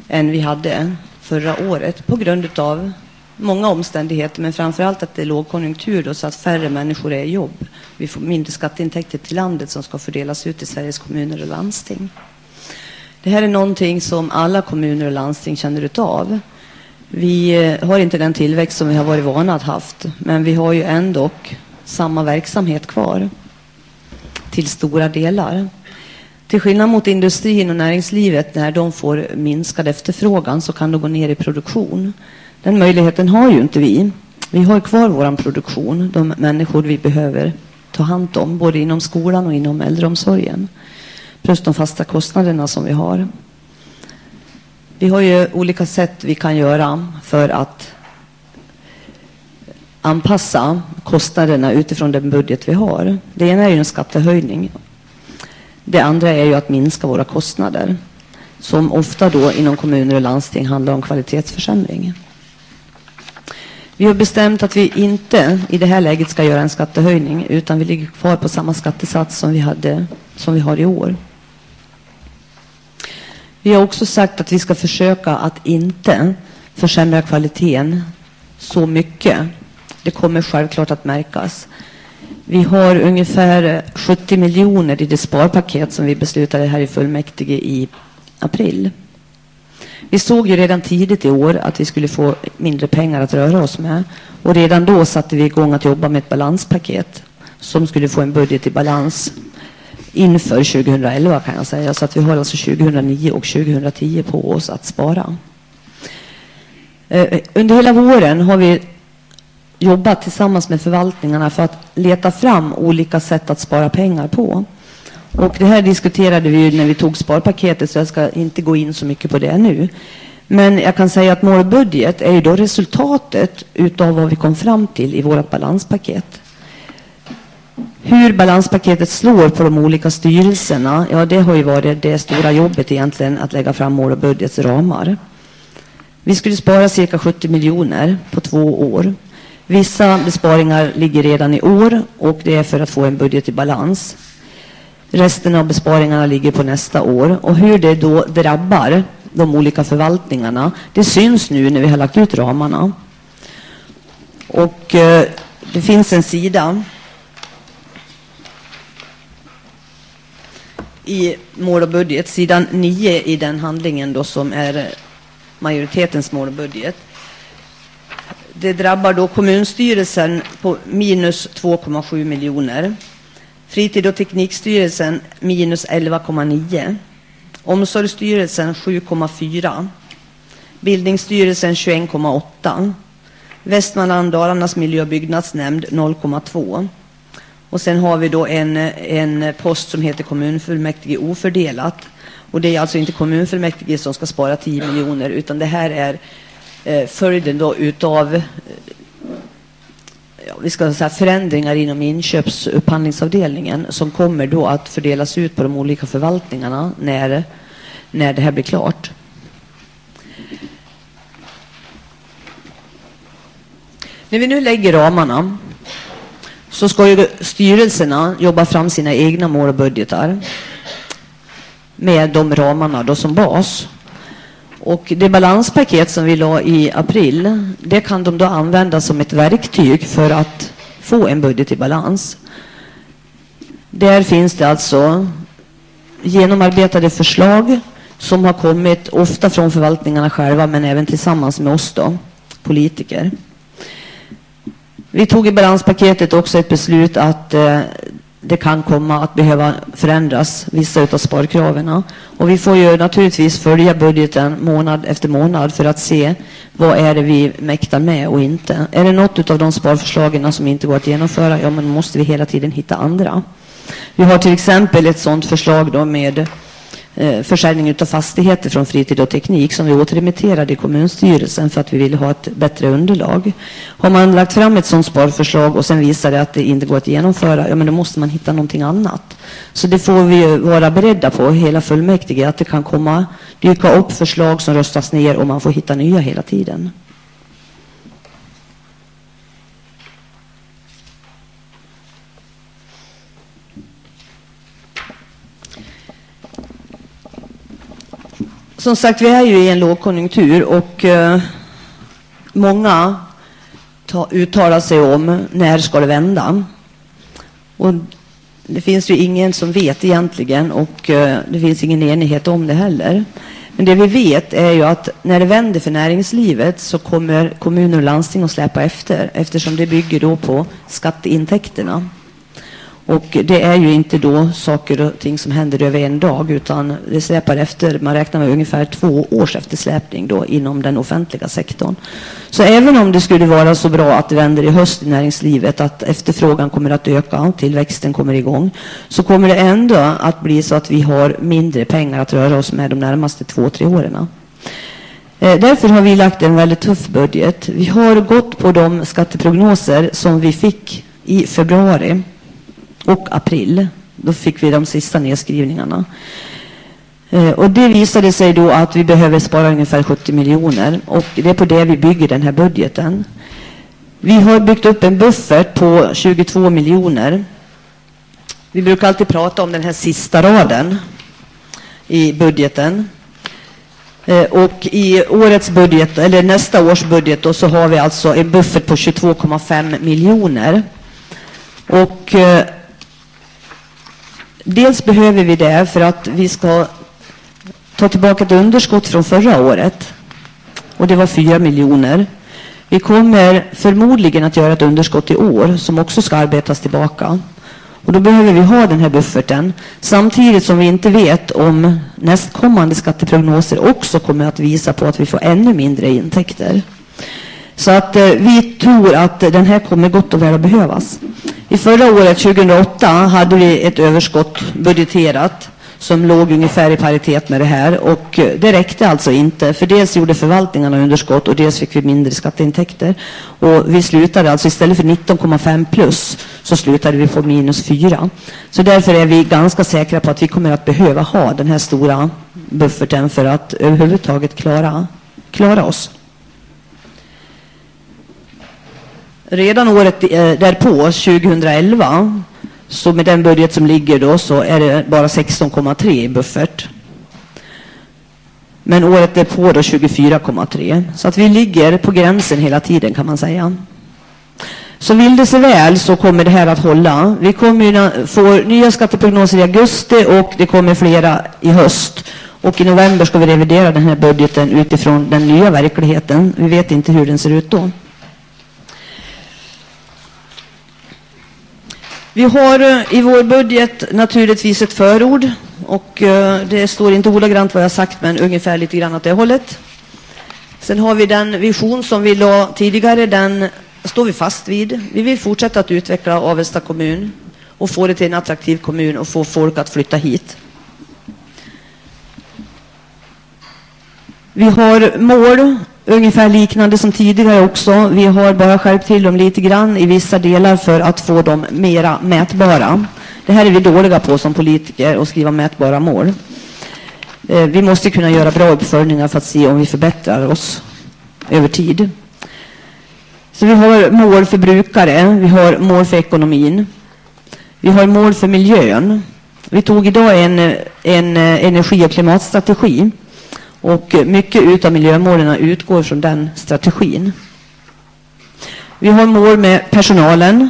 än vi hade förra året på grund av många omständigheter, men framför allt att det är lågkonjunktur då, så att färre människor är i jobb. Vi får mindre skatteintäkter till landet som ska fördelas ut till Sveriges kommuner och landsting. Det här är någonting som alla kommuner och landsting känner utav. Vi eh, har inte den tillväxt som vi har varit vana att haft, men vi har ju ändå samma verksamhet kvar till stora delar. Till skillnad mot industrin och näringslivet, när de får minskad efterfrågan så kan de gå ner i produktion. Den möjligheten har ju inte vi. Vi har kvar vår produktion, de människor vi behöver ta hand om, både inom skolan och inom äldreomsorgen. Plus de fasta kostnaderna som vi har. Vi har ju olika sätt vi kan göra för att anpassa kostnaderna utifrån den budget vi har. Det ena är ju en skattehöjning. Det andra är ju att minska våra kostnader som ofta då inom kommuner och landsting handlar om kvalitetsförsämring. Vi har bestämt att vi inte i det här läget ska göra en skattehöjning utan vi ligger kvar på samma skattesats som vi, hade, som vi har i år. Vi har också sagt att vi ska försöka att inte försämra kvaliteten så mycket. Det kommer självklart att märkas. Vi har ungefär 70 miljoner i det sparpaket som vi beslutade här i fullmäktige i april. Vi såg ju redan tidigt i år att vi skulle få mindre pengar att röra oss med. Och redan då satte vi igång att jobba med ett balanspaket som skulle få en budget i balans inför 2011 kan jag säga. Så att vi har alltså 2009 och 2010 på oss att spara. Eh, under hela våren har vi jobbat tillsammans med förvaltningarna för att leta fram olika sätt att spara pengar på. Och det här diskuterade vi när vi tog sparpaketet så jag ska inte gå in så mycket på det nu. Men jag kan säga att målbudget är ju då resultatet utav vad vi kom fram till i vårt balanspaket. Hur balanspaketet slår på de olika styrelserna, ja det har ju varit det stora jobbet egentligen att lägga fram mål och budgetsramar. Vi skulle spara cirka 70 miljoner på två år. Vissa besparingar ligger redan i år och det är för att få en budget i balans. Resten av besparingarna ligger på nästa år. Och hur det då drabbar de olika förvaltningarna, det syns nu när vi har lagt ut ramarna. Och eh, det finns en sida i mål och budget, sidan 9 i den handlingen då som är majoritetens mål och budget. Det drabbar då kommunstyrelsen på minus 2,7 miljoner. Fritid och teknikstyrelsen minus 11,9. Omsorgsstyrelsen 7,4. Bildningsstyrelsen 21,8. Västmanland Dalarnas miljö och byggnadsnämnd 0,2. Och sen har vi då en, en post som heter kommunfullmäktige ofördelat. Och det är alltså inte kommunfullmäktige som ska spara 10 miljoner utan det här är eh, följden då utav eh, ja, vi ska säga förändringar inom inköpsupphandlingsavdelningen som kommer då att fördelas ut på de olika förvaltningarna när, när det här blir klart. När vi nu lägger ramarna så ska ju styrelserna jobba fram sina egna mål och budgetar med de ramarna då som bas. Och det balanspaket som vi la i april, det kan de då använda som ett verktyg för att få en budget i balans. Där finns det alltså genomarbetade förslag som har kommit ofta från förvaltningarna själva men även tillsammans med oss då, politiker. Vi tog i balanspaketet också ett beslut att eh, det kan komma att behöva förändras, vissa av sparkraven. Och vi får ju naturligtvis följa budgeten månad efter månad för att se vad är det vi mäktar med och inte. Är det något av de sparförslagen som inte går att genomföra, ja men måste vi hela tiden hitta andra. Vi har till exempel ett sådant förslag då med Eh, försäljning av fastigheter från fritid och teknik som vi återremitterade i kommunstyrelsen för att vi ville ha ett bättre underlag. Har man lagt fram ett sådant sparförslag och sen visar det att det inte går att genomföra, ja men då måste man hitta någonting annat. Så det får vi vara beredda på, hela fullmäktige, att det kan komma dyka upp förslag som röstas ner och man får hitta nya hela tiden. Som sagt, vi är ju i en lågkonjunktur och eh, många ta, uttalar sig om när ska det vända. Och det finns ju ingen som vet egentligen och eh, det finns ingen enighet om det heller. Men det vi vet är ju att när det vänder för näringslivet så kommer kommuner och landsting att släpa efter eftersom det bygger då på skatteintäkterna. Och det är ju inte då saker och ting som händer över en dag utan det släpar efter, man räknar med ungefär två års eftersläpning då inom den offentliga sektorn. Så även om det skulle vara så bra att det vänder i höst i näringslivet, att efterfrågan kommer att öka, och tillväxten kommer igång, så kommer det ändå att bli så att vi har mindre pengar att röra oss med de närmaste två, tre åren. Eh, därför har vi lagt en väldigt tuff budget. Vi har gått på de skatteprognoser som vi fick i februari och april. Då fick vi de sista nedskrivningarna. Eh, och det visade sig då att vi behöver spara ungefär 70 miljoner och det är på det vi bygger den här budgeten. Vi har byggt upp en buffert på 22 miljoner. Vi brukar alltid prata om den här sista raden i budgeten. Eh, och i årets budget, eller nästa års budget, då, så har vi alltså en buffert på 22,5 miljoner. Och eh, dels behöver vi det för att vi ska ta tillbaka ett underskott från förra året. Och det var 4 miljoner. Vi kommer förmodligen att göra ett underskott i år som också ska arbetas tillbaka. Och då behöver vi ha den här bufferten. Samtidigt som vi inte vet om nästkommande skatteprognoser också kommer att visa på att vi får ännu mindre intäkter. Så att eh, vi tror att den här kommer gott och väl att behövas. I förra året, 2008, hade vi ett överskott budgeterat som låg ungefär i paritet med det här. Och eh, det räckte alltså inte, för dels gjorde förvaltningarna underskott och dels fick vi mindre skatteintäkter. Och vi slutade alltså istället för 19,5 plus så slutade vi på minus 4. Så därför är vi ganska säkra på att vi kommer att behöva ha den här stora bufferten för att överhuvudtaget klara, klara oss. Redan året eh, därpå, 2011, så med den budget som ligger då så är det bara 16,3 i buffert. Men året därpå då 24,3. Så att vi ligger på gränsen hela tiden kan man säga. Så vill det sig väl så kommer det här att hålla. Vi kommer ju få nya skatteprognoser i augusti och det kommer flera i höst. Och i november ska vi revidera den här budgeten utifrån den nya verkligheten. Vi vet inte hur den ser ut då. Vi har eh, i vår budget naturligtvis ett förord och eh, det står inte ordagrant vad jag sagt men ungefär lite grann åt det hållet. Sen har vi den vision som vi la tidigare, den står vi fast vid. Vi vill fortsätta att utveckla Avesta kommun och få det till en attraktiv kommun och få folk att flytta hit. Vi har mål ungefär liknande som tidigare också. Vi har bara skärpt till dem lite grann i vissa delar för att få dem mera mätbara. Det här är vi dåliga på som politiker, att skriva mätbara mål. Eh, vi måste kunna göra bra uppföljningar för att se om vi förbättrar oss över tid. Så vi har mål för brukare, vi har mål för ekonomin, vi har mål för miljön. Vi tog idag en, en eh, energi och klimatstrategi och mycket av miljömålen utgår från den strategin. Vi har mål med personalen.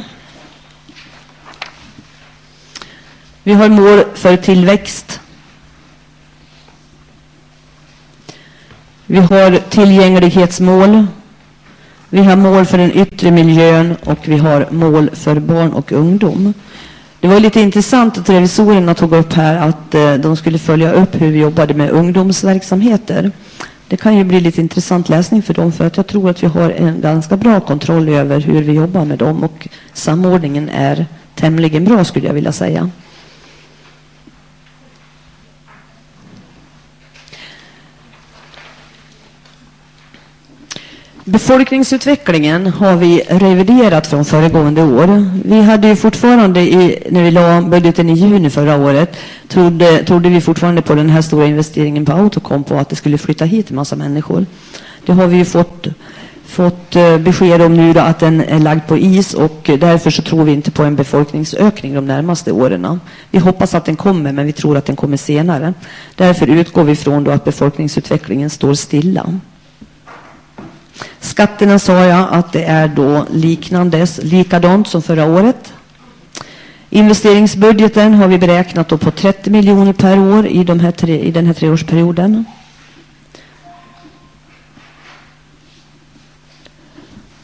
Vi har mål för tillväxt. Vi har tillgänglighetsmål. Vi har mål för den yttre miljön och vi har mål för barn och ungdom. Det var lite intressant att revisorerna tog upp här att eh, de skulle följa upp hur vi jobbade med ungdomsverksamheter. Det kan ju bli lite intressant läsning för dem för att jag tror att vi har en ganska bra kontroll över hur vi jobbar med dem och samordningen är tämligen bra skulle jag vilja säga. Befolkningsutvecklingen har vi reviderat från föregående år. Vi hade ju fortfarande, i, när vi la budgeten i juni förra året, trodde, trodde vi fortfarande på den här stora investeringen på Autocom på att det skulle flytta hit en massa människor. Det har vi ju fått, fått eh, besked om nu då att den är lagd på is och därför så tror vi inte på en befolkningsökning de närmaste åren. Vi hoppas att den kommer, men vi tror att den kommer senare. Därför utgår vi från då att befolkningsutvecklingen står stilla. Skatterna sa jag att det är då liknandes, likadant som förra året. Investeringsbudgeten har vi beräknat då på 30 miljoner per år i, de här tre, i den här treårsperioden.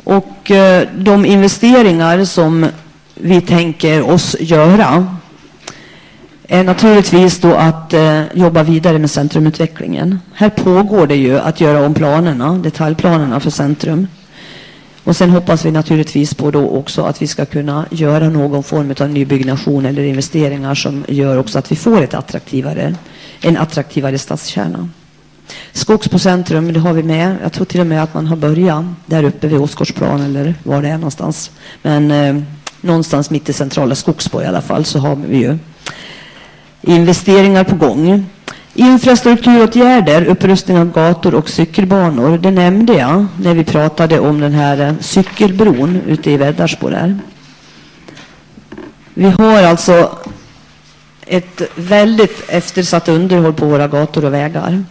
Och eh, de investeringar som vi tänker oss göra är naturligtvis då att eh, jobba vidare med centrumutvecklingen. Här pågår det ju att göra om planerna, detaljplanerna för centrum. Och sen hoppas vi naturligtvis på då också att vi ska kunna göra någon form av nybyggnation eller investeringar som gör också att vi får ett attraktivare, en attraktivare stadskärna. Skogs på centrum, det har vi med. Jag tror till och med att man har börjat där uppe vid Åsgårdsplan eller var det är någonstans. Men eh, någonstans mitt i centrala Skogsbo i alla fall så har vi ju investeringar på gång. Infrastrukturåtgärder, upprustning av gator och cykelbanor, det nämnde jag när vi pratade om den här eh, cykelbron ute i Väddarsbo där. Vi har alltså ett väldigt eftersatt underhåll på våra gator och vägar.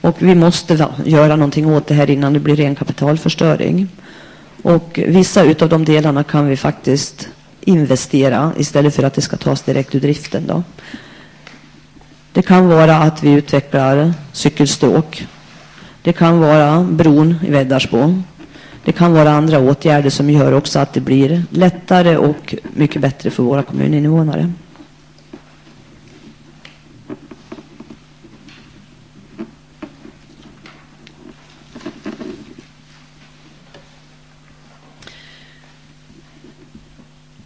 Och vi måste göra någonting åt det här innan det blir ren kapitalförstöring. Och vissa av de delarna kan vi faktiskt investera istället för att det ska tas direkt ur driften. Då. Det kan vara att vi utvecklar cykelstråk. Det kan vara bron i Väddarsbo. Det kan vara andra åtgärder som gör också att det blir lättare och mycket bättre för våra kommuninvånare.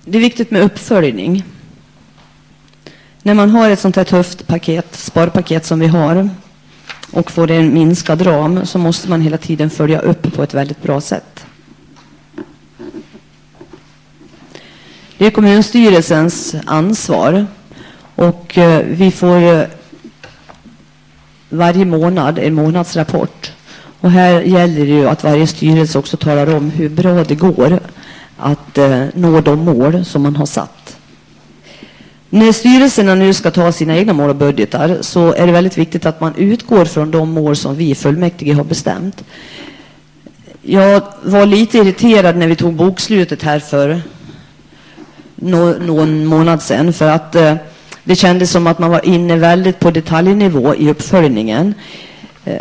Det är viktigt med uppföljning. När man har ett sånt här tufft paket, sparpaket som vi har och får en minskad ram så måste man hela tiden följa upp på ett väldigt bra sätt. Det är kommunstyrelsens ansvar och eh, vi får eh, varje månad en månadsrapport. Och här gäller det ju att varje styrelse också talar om hur bra det går att eh, nå de mål som man har satt. När styrelserna nu ska ta sina egna mål och budgetar så är det väldigt viktigt att man utgår från de mål som vi fullmäktige har bestämt. Jag var lite irriterad när vi tog bokslutet här för någon månad sedan för att eh, det kändes som att man var inne väldigt på detaljnivå i uppföljningen. Eh,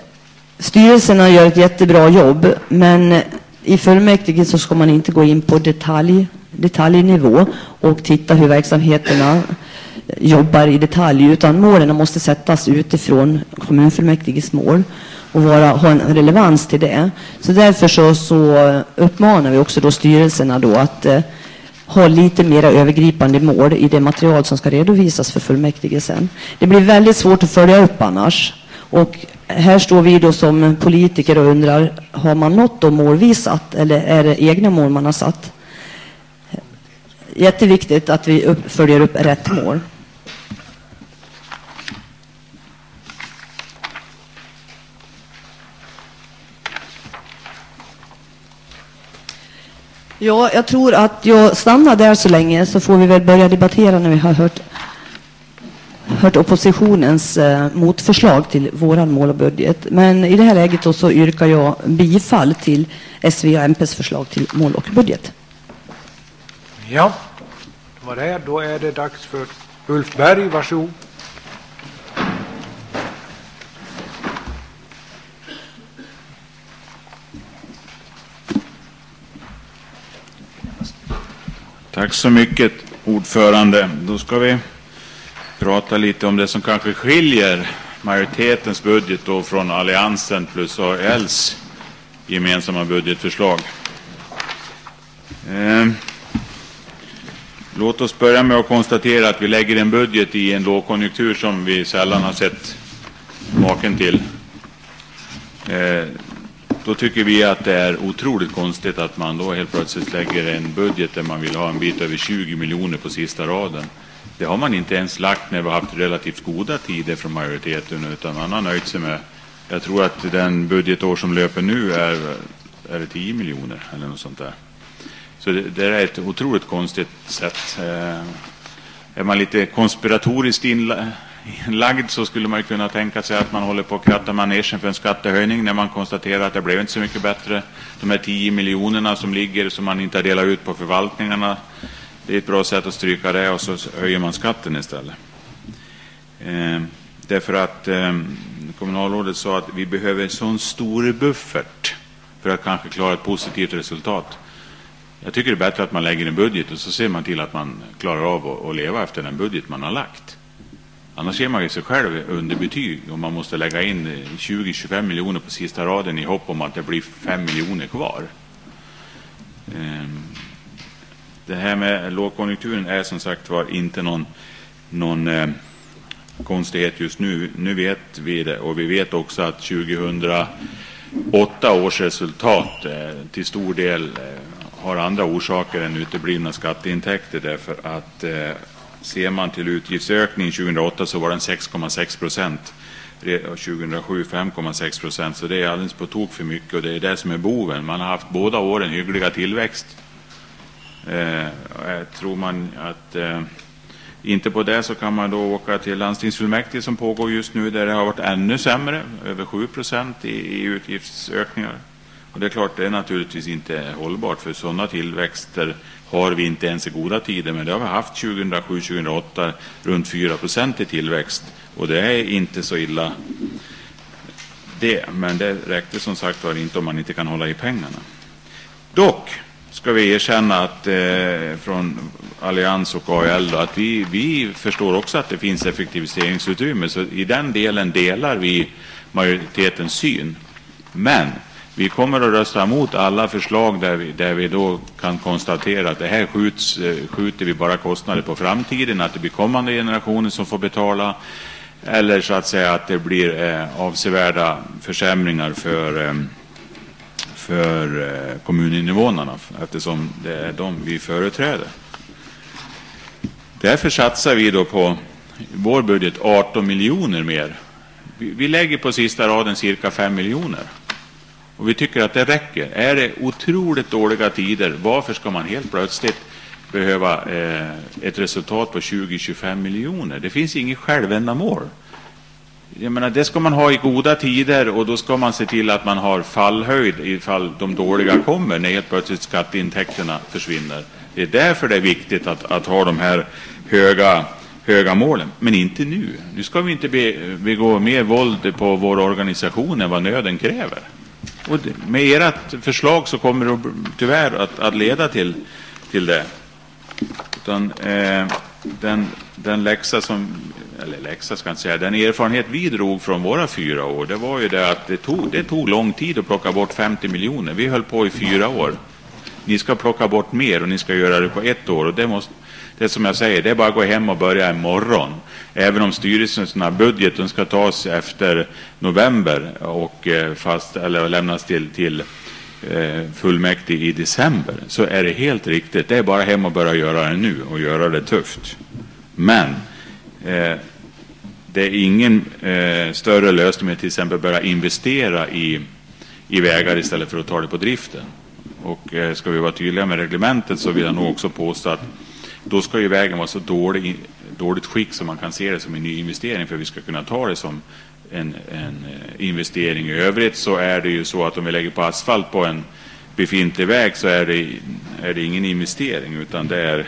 styrelserna gör ett jättebra jobb men i fullmäktige så ska man inte gå in på detalj, detaljnivå och titta hur verksamheterna jobbar i detalj, utan målen måste sättas utifrån kommunfullmäktiges mål och vara, ha en relevans till det. Så därför så, så uppmanar vi också då styrelserna då att eh, ha lite mer övergripande mål i det material som ska redovisas för fullmäktige sen. Det blir väldigt svårt att följa upp annars. Och här står vi då som politiker och undrar, har man nått de mål vi satt eller är det egna mål man har satt? Jätteviktigt att vi upp, följer upp rätt mål. Ja, jag tror att jag stannar där så länge så får vi väl börja debattera när vi har hört hört oppositionens eh, motförslag till våran mål och budget. Men i det här läget då så yrkar jag bifall till SV och MPs förslag till mål och budget. Ja, det var det. Då är det dags för Ulf Berg. Varsågod. Tack så mycket, ordförande. Då ska vi prata lite om det som kanske skiljer majoritetens budget då från Alliansen plus ALs gemensamma budgetförslag. Eh, låt oss börja med att konstatera att vi lägger en budget i en lågkonjunktur som vi sällan har sett maken till. Eh, då tycker vi att det är otroligt konstigt att man då helt plötsligt lägger en budget där man vill ha en bit över 20 miljoner på sista raden. Det har man inte ens lagt när vi har haft relativt goda tider från majoriteten utan man har nöjt sig med, jag tror att den budgetår som löper nu är, är det 10 miljoner eller något sånt där. Så det, det är ett otroligt konstigt sätt. Eh, är man lite konspiratoriskt inlagd så skulle man kunna tänka sig att man håller på att kratta manegen för en skattehöjning när man konstaterar att det blev inte så mycket bättre. De här 10 miljonerna som ligger som man inte har delat ut på förvaltningarna det är ett bra sätt att stryka det och så höjer man skatten istället. Eh, därför att eh, kommunalrådet sa att vi behöver en sån stor buffert för att kanske klara ett positivt resultat. Jag tycker det är bättre att man lägger en budget och så ser man till att man klarar av att, leva efter den budget man har lagt. Annars ger man ju sig själv underbetyg om man måste lägga in eh, 20-25 miljoner på sista raden i hopp om att det blir 5 miljoner kvar. Ehm, det här med lågkonjunkturen är som sagt var inte någon, någon eh, konstighet just nu. Nu vet vi det och vi vet också att 2008 års resultat eh, till stor del eh, har andra orsaker än uteblivna skatteintäkter därför att eh, ser man till utgiftsökningen 2008 så var den 6,6 procent. 2007 5,6 procent. Så det är alldeles på tok för mycket och det är det som är boven. Man har haft båda åren hyggliga tillväxt. Eh, tror man att eh, inte på det så kan man då åka till landstingsfullmäktige som pågår just nu där det har varit ännu sämre, över 7 procent i, i utgiftsökningar. Och det är klart, det är naturligtvis inte hållbart för sådana tillväxter har vi inte ens i goda tider, men det har vi haft 2007-2008 runt 4 procent i tillväxt och det är inte så illa det, men det räckte som sagt var inte om man inte kan hålla i pengarna. Dock ska vi erkänna att eh, från Allians och AL då, att vi, vi förstår också att det finns effektiviseringsutrymme, så i den delen delar vi majoritetens syn. Men vi kommer att rösta emot alla förslag där vi, där vi då kan konstatera att det här skjuts, eh, skjuter vi bara kostnader på framtiden, att det blir kommande generationer som får betala, eller så att säga att det blir eh, avsevärda försämringar för, eh, för eh, kommuninvånarna, eftersom det är de vi företräder. Därför satsar vi då på vår budget 18 miljoner mer. Vi, vi lägger på sista raden cirka 5 miljoner. Och vi tycker att det räcker. Är det otroligt dåliga tider, varför ska man helt plötsligt behöva eh, ett resultat på 20-25 miljoner? Det finns inget självändamål. Jag menar, det ska man ha i goda tider och då ska man se till att man har fallhöjd ifall de dåliga kommer när helt plötsligt skatteintäkterna försvinner. Det är därför det är viktigt att, att ha de här höga, höga målen. Men inte nu. Nu ska vi inte be, begå mer våld på vår organisation än vad nöden kräver. Och med ert förslag så kommer det tyvärr att, att leda till, till det. Utan, eh, den, den läxa som, eller läxa ska jag inte säga, den erfarenhet vi drog från våra fyra år, det var ju det att det tog, det tog lång tid att plocka bort 50 miljoner. Vi höll på i fyra år. Ni ska plocka bort mer och ni ska göra det på ett år. Och det, måste, det är som jag säger, det är bara att gå hem och börja imorgon. Även om styrelsens budgeten ska tas efter november och eh, fast, eller lämnas till, till eh, fullmäktige i december så är det helt riktigt. Det är bara hem och börja göra det nu och göra det tufft. Men eh, det är ingen eh, större lösning med att till exempel börja investera i, i vägar istället för att ta det på driften. Och eh, ska vi vara tydliga med reglementet så vill jag nog också påstå att då ska ju vägen vara så dålig, dåligt skick som man kan se det som en nyinvestering för att vi ska kunna ta det som en, en eh, investering. I övrigt så är det ju så att om vi lägger på asfalt på en befintlig väg så är det, är det ingen investering utan det är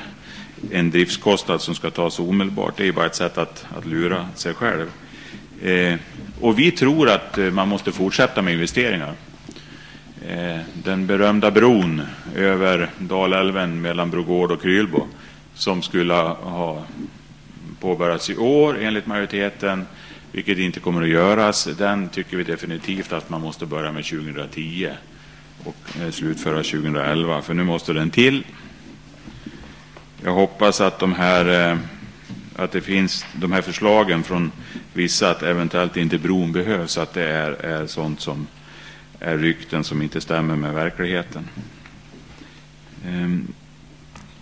en driftskostnad som ska tas omedelbart. Det är bara ett sätt att, att lura sig själv. Eh, och vi tror att eh, man måste fortsätta med investeringar. Eh, den berömda bron över Dalälven mellan Brogård och Krylbo som skulle ha påbörjats i år enligt majoriteten, vilket inte kommer att göras. Den tycker vi definitivt att man måste börja med 2010 och eh, slutföra 2011, för nu måste den till. Jag hoppas att de här, eh, att det finns de här förslagen från vissa att eventuellt inte bron behövs, att det är, är sånt som är rykten som inte stämmer med verkligheten. Ehm,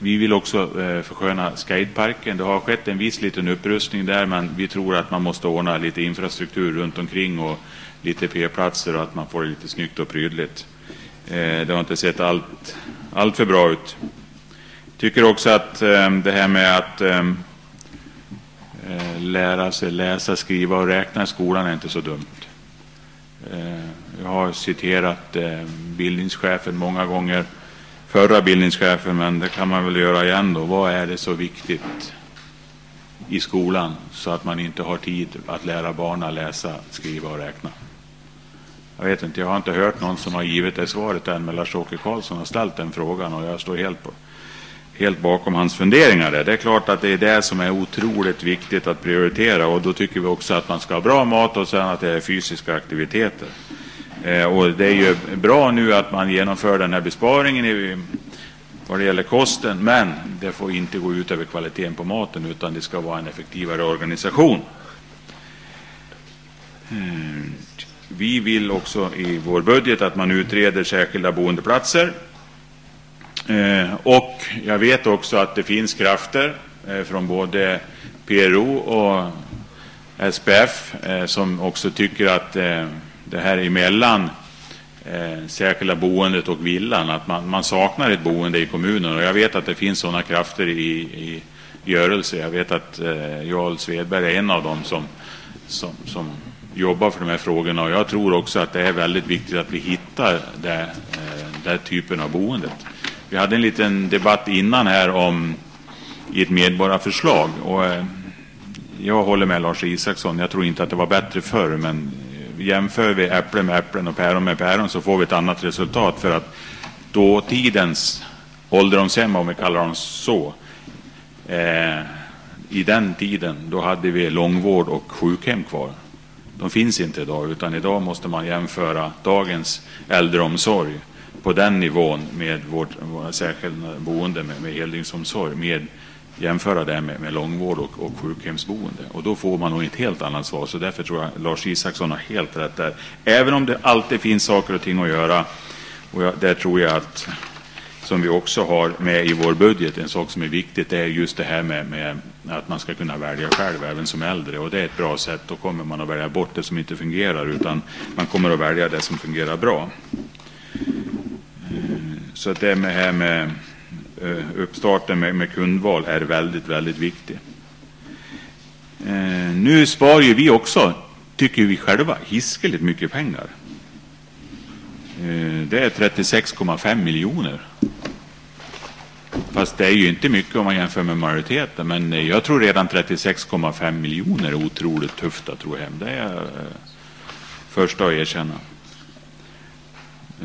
vi vill också eh, försköna skateparken. Det har skett en viss liten upprustning där, men vi tror att man måste ordna lite infrastruktur runt omkring och lite p-platser och att man får det lite snyggt och prydligt. Eh, det har inte sett allt, allt för bra ut. Tycker också att eh, det här med att lära sig läsa, skriva och räkna i skolan är inte så dumt. Jag har citerat bildningschefen många gånger förra bildningschefen, men det kan man väl göra igen då. Vad är det så viktigt i skolan så att man inte har tid att lära barnen läsa, skriva och räkna? Jag vet inte, jag har inte hört någon som har givit det svaret än, men Lars-Åke Karlsson har ställt den frågan och jag står helt, på, helt bakom hans funderingar där. Det är klart att det är det som är otroligt viktigt att prioritera och då tycker vi också att man ska ha bra mat och sen att det är fysiska aktiviteter. Eh, och det är ju bra nu att man genomför den här besparingen i, vad det gäller kosten, men det får inte gå ut över kvaliteten på maten utan det ska vara en effektivare organisation. Eh, vi vill också i vår budget att man utreder särskilda boendeplatser. Eh, och jag vet också att det finns krafter från både PRO och SPF som också tycker att det här emellan eh, särskilda boendet och villan, att man, man saknar ett boende i kommunen. Och jag vet att det finns sådana krafter i, i görelse. Jag vet att eh, Jarl Svedberg är en av dem som, som, som jobbar för de här frågorna. Och jag tror också att det är väldigt viktigt att vi hittar det, eh, den typen av boendet. Vi hade en liten debatt innan här om i ett medborgarförslag. Och, eh, jag håller med Lars Isaksson. Jag tror inte att det var bättre förr, men jämför vi äpplen med äpplen och päron med päron så får vi ett annat resultat. För att dåtidens ålderdomshem, om vi kallar dem så, eh, i den tiden då hade vi långvård och sjukhem kvar. De finns inte idag, utan idag måste man jämföra dagens äldreomsorg på den nivån med vårt, särskilda boende med, med heldygnsomsorg med jämföra det med, med långvård och, och sjukhemsboende. Och då får man nog ett helt annat svar. Så därför tror jag Lars Isaksson har helt rätt där. Även om det alltid finns saker och ting att göra. Och jag, där tror jag att, som vi också har med i vår budget, en sak som är viktigt, det är just det här med, med att man ska kunna välja själv även som äldre. Och det är ett bra sätt. Då kommer man att välja bort det som inte fungerar, utan man kommer att välja det som fungerar bra. Eh, så det med, här med Eh, uppstarten med, med kundval är väldigt, väldigt viktig. Eh, nu sparar ju vi också, tycker vi själva, hiskeligt mycket pengar. Eh, det är 36,5 miljoner. Fast det är ju inte mycket om man jämför med majoriteten. Men jag tror redan 36,5 miljoner är otroligt tufft att tro hem. Det är jag första att erkänna.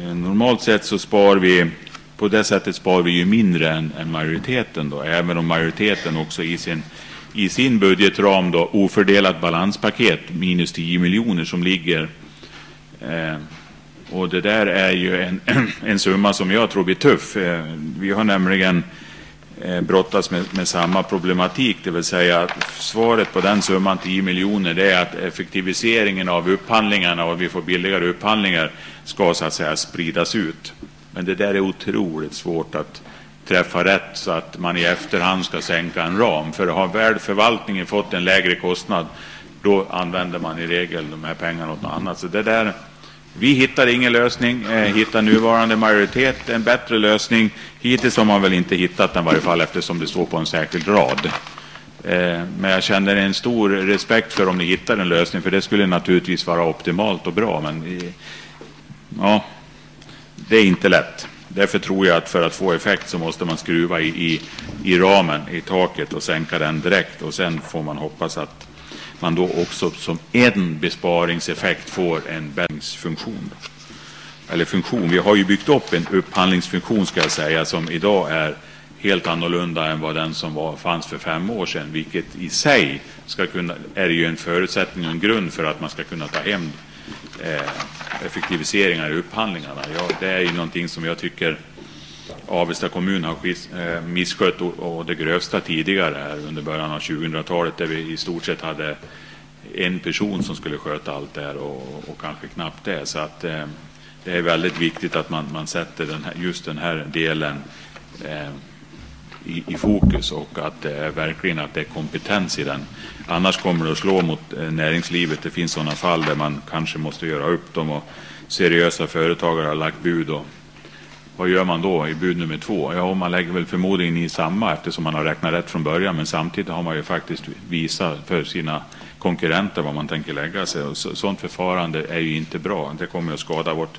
Eh, normalt sett så spar vi på det sättet sparar vi ju mindre än, än majoriteten då, även om majoriteten också i sin, i sin budgetram då ofördelat balanspaket minus 10 miljoner som ligger eh, och det där är ju en, en summa som jag tror blir tuff. Eh, vi har nämligen eh, brottas med, med samma problematik, det vill säga att svaret på den summan 10 miljoner det är att effektiviseringen av upphandlingarna och vi får billigare upphandlingar ska så att säga spridas ut. Men det där är otroligt svårt att träffa rätt så att man i efterhand ska sänka en ram. För har väl förvaltningen fått en lägre kostnad, då använder man i regel de här pengarna åt något annat. Så det där, vi hittar ingen lösning, eh, hittar nuvarande majoritet en bättre lösning. Hittills har man väl inte hittat den i varje fall eftersom det står på en särskild rad. Eh, men jag känner en stor respekt för om ni hittar en lösning, för det skulle naturligtvis vara optimalt och bra. Men eh, ja, det är inte lätt. Därför tror jag att för att få effekt så måste man skruva i, i, i ramen, i taket och sänka den direkt. Och sen får man hoppas att man då också som en besparingseffekt får en bäringsfunktion. Eller funktion. Vi har ju byggt upp en upphandlingsfunktion ska jag säga som idag är helt annorlunda än vad den som var, fanns för fem år sedan. Vilket i sig ska kunna, är ju en förutsättning och en grund för att man ska kunna ta hem Eh, effektiviseringar i upphandlingarna. Ja, det är ju någonting som jag tycker Avesta kommun har eh, misskött och, och det grövsta tidigare här under början av 2000-talet där vi i stort sett hade en person som skulle sköta allt det här och, och kanske knappt det. Så att eh, det är väldigt viktigt att man, man sätter den här, just den här delen eh, i, i, fokus och att det är verkligen att det är kompetens i den. Annars kommer det att slå mot eh, näringslivet. Det finns sådana fall där man kanske måste göra upp dem och seriösa företagare har lagt bud. Och vad gör man då i bud nummer två? Ja, man lägger väl förmodligen i samma eftersom man har räknat rätt från början. Men samtidigt har man ju faktiskt visat för sina konkurrenter vad man tänker lägga sig. Och så, sådant förfarande är ju inte bra. Det kommer att skada vårt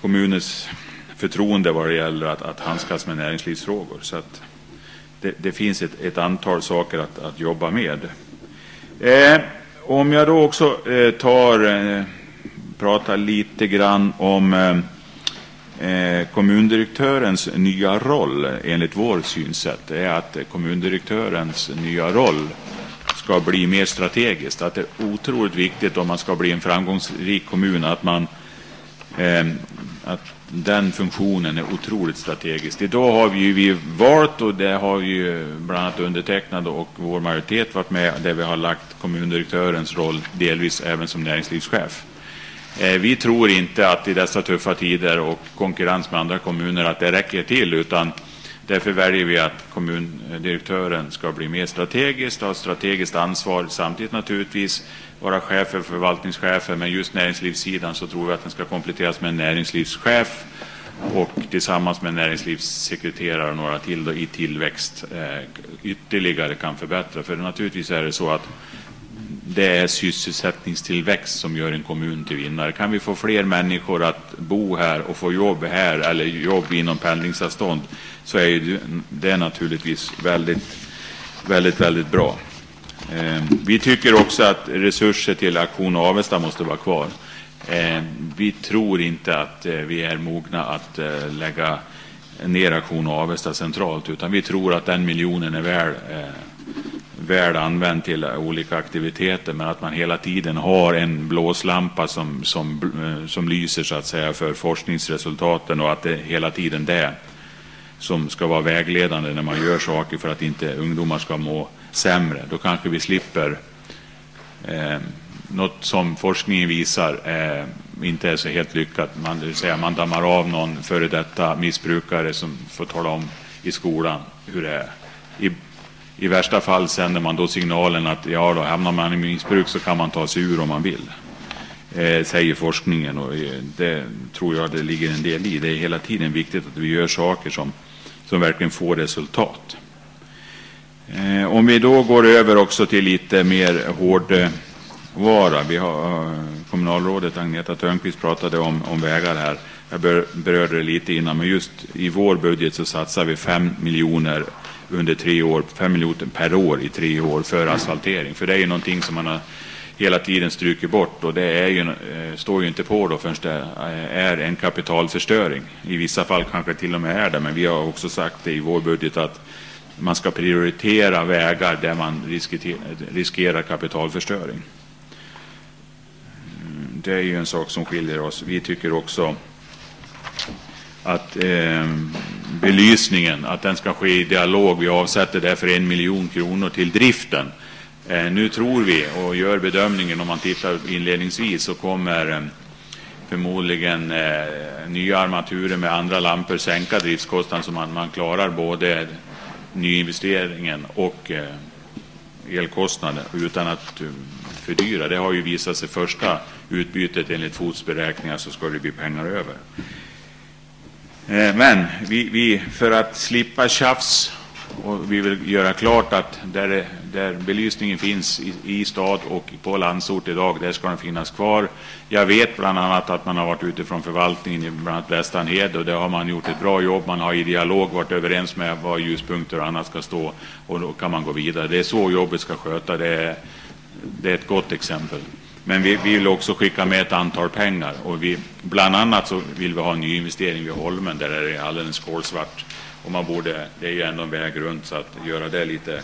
kommunens förtroende vad det gäller att, att handskas med näringslivsfrågor. Så att det, det finns ett, ett, antal saker att, att jobba med. Eh, om jag då också eh, tar, eh, pratar lite grann om eh, eh kommundirektörens nya roll enligt vår synsätt. Det är att kommundirektörens nya roll ska bli mer strategiskt. Att det är otroligt viktigt om man ska bli en framgångsrik kommun att man eh, att den funktionen är otroligt strategisk. Idag har vi, ju, vi valt, och det har ju bland annat undertecknad och vår majoritet varit med, där vi har lagt kommundirektörens roll delvis även som näringslivschef. Eh, vi tror inte att i dessa tuffa tider och konkurrens med andra kommuner att det räcker till, utan därför väljer vi att kommundirektören ska bli mer strategisk, ha strategiskt ansvar, samtidigt naturligtvis vara chefer, förvaltningschefer, men just näringslivssidan så tror vi att den ska kompletteras med en näringslivschef och tillsammans med näringslivssekreterare och några till då, i tillväxt eh, ytterligare kan förbättra. För naturligtvis är det så att det är sysselsättningstillväxt som gör en kommun till vinnare. Kan vi få fler människor att bo här och få jobb här eller jobb inom pendlingsavstånd så är det naturligtvis väldigt, väldigt, väldigt bra. Eh, vi tycker också att resurser till Aktion Avesta måste vara kvar. Eh, vi tror inte att eh, vi är mogna att lägga ner Aktion Avesta centralt, utan vi tror att den miljonen är väl, väl använd till olika aktiviteter, men att man hela tiden har en blåslampa som, som, eh, som lyser så att säga för forskningsresultaten och att det hela tiden det som ska vara vägledande när man gör saker för att inte ungdomar ska må sämre. Då kanske vi slipper eh, något som forskningen visar eh, inte är så helt lyckat. Man, det vill säga man dammar av någon före detta missbrukare som får tala om i skolan hur det är. I, i värsta fall sänder man då signalen att ja, då hamnar man i missbruk så kan man ta sig ur om man vill. Eh, säger forskningen och eh, det tror jag det ligger en del i. Det är hela tiden viktigt att vi gör saker som, som verkligen får resultat. Eh, om vi då går över också till lite mer hårdvara. Vi har, eh, kommunalrådet Agneta Törnqvist pratade om, om vägar här. Jag berörde det lite innan, men just i vår budget så satsar vi 5 miljoner under tre år, 5 miljoner per år i tre år för asfaltering. För det är ju någonting som man har hela tiden stryker bort och det är ju, eh, står ju inte på då förrän det eh, är en kapitalförstöring. I vissa fall kanske till och med är det, men vi har också sagt det i vår budget att man ska prioritera vägar där man riskerar kapitalförstöring. Mm, det är ju en sak som skiljer oss. Vi tycker också att eh, belysningen att den ska ske i dialog. Vi avsätter därför en miljon kronor till driften. Eh, nu tror vi och gör bedömningen om man tittar inledningsvis så kommer eh, förmodligen eh, nya armaturer med andra lampor sänka driftskostnaden så man, man klarar både nyinvesteringen och eh, elkostnaden utan att eh, fördyra. Det har ju visat sig första utbytet enligt FOTs beräkningar så ska det bli pengar över. Eh, men vi, vi, för att slippa tjafs och vi vill göra klart att där, där belysningen finns i, i stad och på landsort idag, där ska den finnas kvar. Jag vet bland annat att man har varit ute från förvaltningen i bland annat Västanhed och där har man gjort ett bra jobb. Man har i dialog varit överens med var ljuspunkter och annat ska stå och då kan man gå vidare. Det är så jobbet ska sköta. Det är, det är ett gott exempel. Men vi, vi vill också skicka med ett antal pengar och vi, bland annat så vill vi ha en nyinvestering vid Holmen där det är alldeles kolsvart och man borde, det är ju ändå en väg runt, så att göra det lite,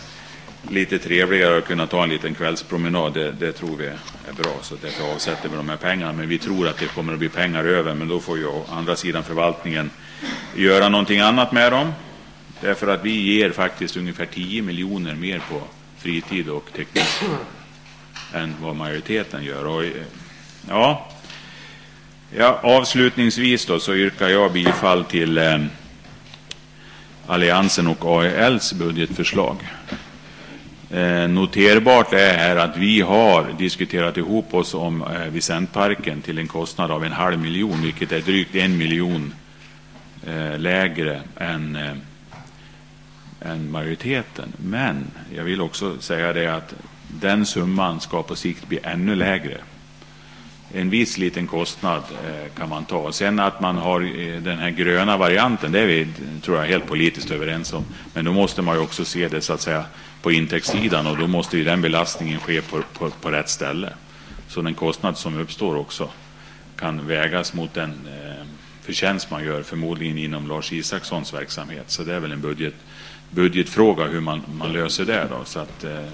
lite trevligare och kunna ta en liten kvällspromenad, det, det tror vi är bra. Så därför avsätter vi de här pengarna. Men vi tror att det kommer att bli pengar över, men då får ju å andra sidan förvaltningen göra någonting annat med dem. Därför att vi ger faktiskt ungefär 10 miljoner mer på fritid och teknik än vad majoriteten gör. Och, eh, ja, ja, avslutningsvis då så yrkar jag bifall till eh, Alliansen och AELs budgetförslag. Eh, noterbart är här att vi har diskuterat ihop oss om eh, Vicentparken till en kostnad av en halv miljon, vilket är drygt en miljon eh, lägre än, eh, än majoriteten. Men jag vill också säga det att den summan ska på sikt bli ännu lägre en viss liten kostnad eh, kan man ta. Sen att man har eh, den här gröna varianten, det är vi tror jag helt politiskt överens om. Men då måste man ju också se det så att säga på intäktssidan och då måste ju den belastningen ske på, på, på rätt ställe. Så den kostnad som uppstår också kan vägas mot den eh, förtjänst man gör förmodligen inom Lars Isakssons verksamhet. Så det är väl en budget, budgetfråga hur man, man löser det. Då. Så att, eh,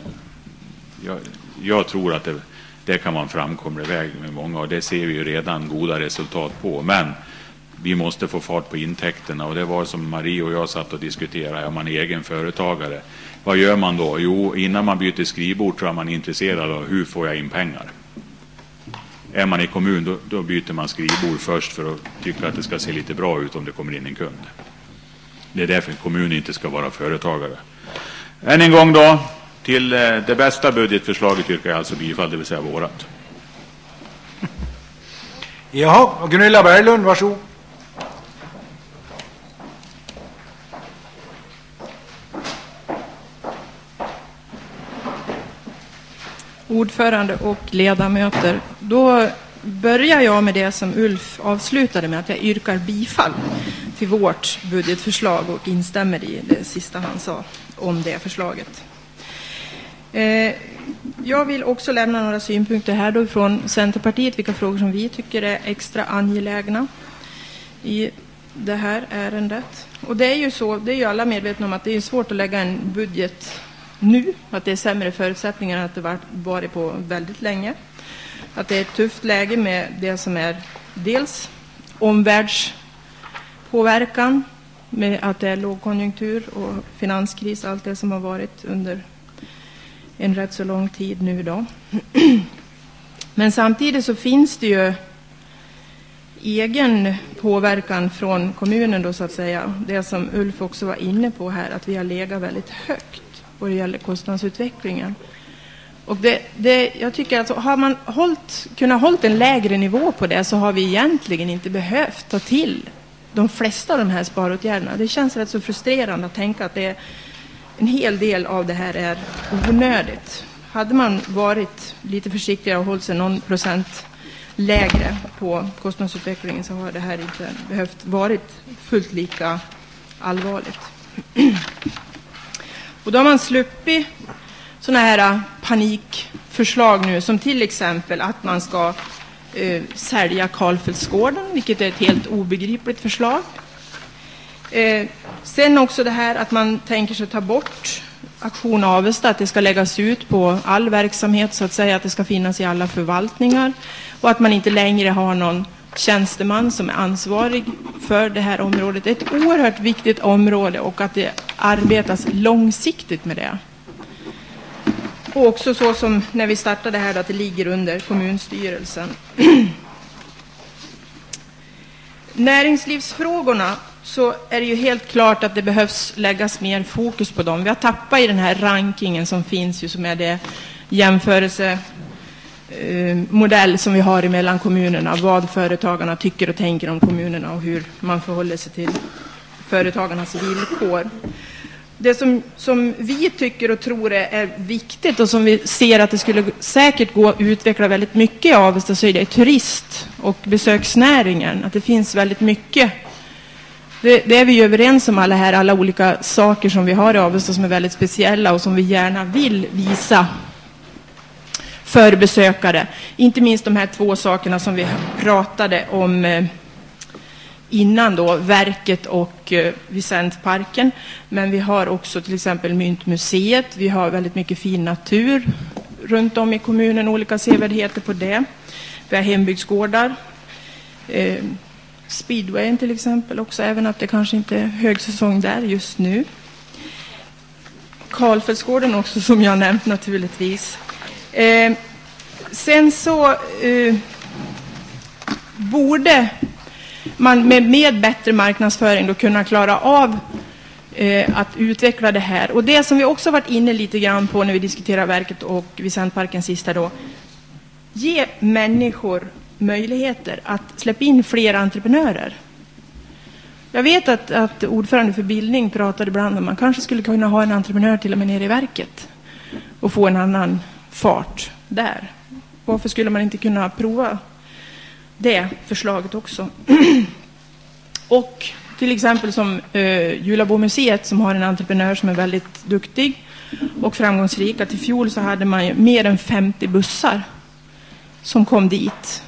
jag, jag tror att det det kan vara en framkomlig väg med många och det ser vi ju redan goda resultat på. Men vi måste få fart på intäkterna och det var som Marie och jag satt och diskuterade, är man egen företagare, vad gör man då? Jo, innan man byter skrivbord tror jag man är intresserad av hur får jag in pengar? Är man i kommun då, då byter man skrivbord först för att tycka att det ska se lite bra ut om det kommer in en kund. Det är därför kommunen inte ska vara företagare. Än en gång då, till eh, det bästa budgetförslaget yrkar jag alltså bifall, det vill säga vårat. Jaha, och Gunilla Berglund, varsågod. Ordförande och ledamöter. Då börjar jag med det som Ulf avslutade med, att jag yrkar bifall till vårt budgetförslag och instämmer i det sista han sa om det förslaget. Eh, jag vill också lämna några synpunkter här då från Centerpartiet, vilka frågor som vi tycker är extra angelägna i det här ärendet. Och det är ju så, det är ju alla medvetna om att det är svårt att lägga en budget nu, att det är sämre förutsättningar än att det varit på väldigt länge. Att det är ett tufft läge med det som är dels omvärldspåverkan, med att det är lågkonjunktur och finanskris, allt det som har varit under en rätt så lång tid nu då. Men samtidigt så finns det ju egen påverkan från kommunen då så att säga. Det som Ulf också var inne på här, att vi har legat väldigt högt vad det gäller kostnadsutvecklingen. Och det, det, jag tycker att har man hållit, kunnat hålla en lägre nivå på det så har vi egentligen inte behövt ta till de flesta av de här sparåtgärderna. Det känns rätt så frustrerande att tänka att det är, en hel del av det här är onödigt. Hade man varit lite försiktigare och hållit sig någon procent lägre på kostnadsutvecklingen så har det här inte behövt varit fullt lika allvarligt. Och då har man sluppit sådana här äh, panikförslag nu, som till exempel att man ska eh, sälja Karlfeldtsgården, vilket är ett helt obegripligt förslag. Eh, sen också det här att man tänker sig ta bort Aktion Avesta, att det ska läggas ut på all verksamhet, så att säga, att det ska finnas i alla förvaltningar och att man inte längre har någon tjänsteman som är ansvarig för det här området. Det är ett oerhört viktigt område och att det arbetas långsiktigt med det. Och också så som när vi startade här, att det ligger under kommunstyrelsen. Näringslivsfrågorna så är det ju helt klart att det behövs läggas mer fokus på dem. Vi har tappat i den här rankingen som finns, ju, som är det jämförelse eh, modell som vi har mellan kommunerna, vad företagarna tycker och tänker om kommunerna och hur man förhåller sig till företagarnas villkor. Det som, som vi tycker och tror är, är, viktigt och som vi ser att det skulle säkert gå att utveckla väldigt mycket i Avesta så är det turist och besöksnäringen. Att det finns väldigt mycket. Det, det är vi ju överens om alla här, alla olika saker som vi har i Avesta som är väldigt speciella och som vi gärna vill visa för besökare. Inte minst de här två sakerna som vi pratade om eh, innan då, verket och visentparken. Vicentparken. Men vi har också till exempel Myntmuseet. Vi har väldigt mycket fin natur runt om i kommunen, olika sevärdheter på det. Vi har hembygdsgårdar. Eh, Speedwayen till exempel också, även att det kanske inte är högsäsong där just nu. Karlfeldtsgården också som jag nämnt naturligtvis. Eh, sen så eh, borde man med, med bättre marknadsföring då kunna klara av eh, att utveckla det här. Och det som vi också varit inne lite grann på när vi diskuterar verket och visentparken sista då. Ge människor möjligheter att släppa in fler entreprenörer. Jag vet att, att ordförande för bildning pratade ibland om att man kanske skulle kunna ha en entreprenör till och med nere i verket och få en annan fart där. Varför skulle man inte kunna prova det förslaget också? och till exempel som eh, Julabomuseet som har en entreprenör som är väldigt duktig och framgångsrik. Att I fjol så hade man mer än 50 bussar som kom dit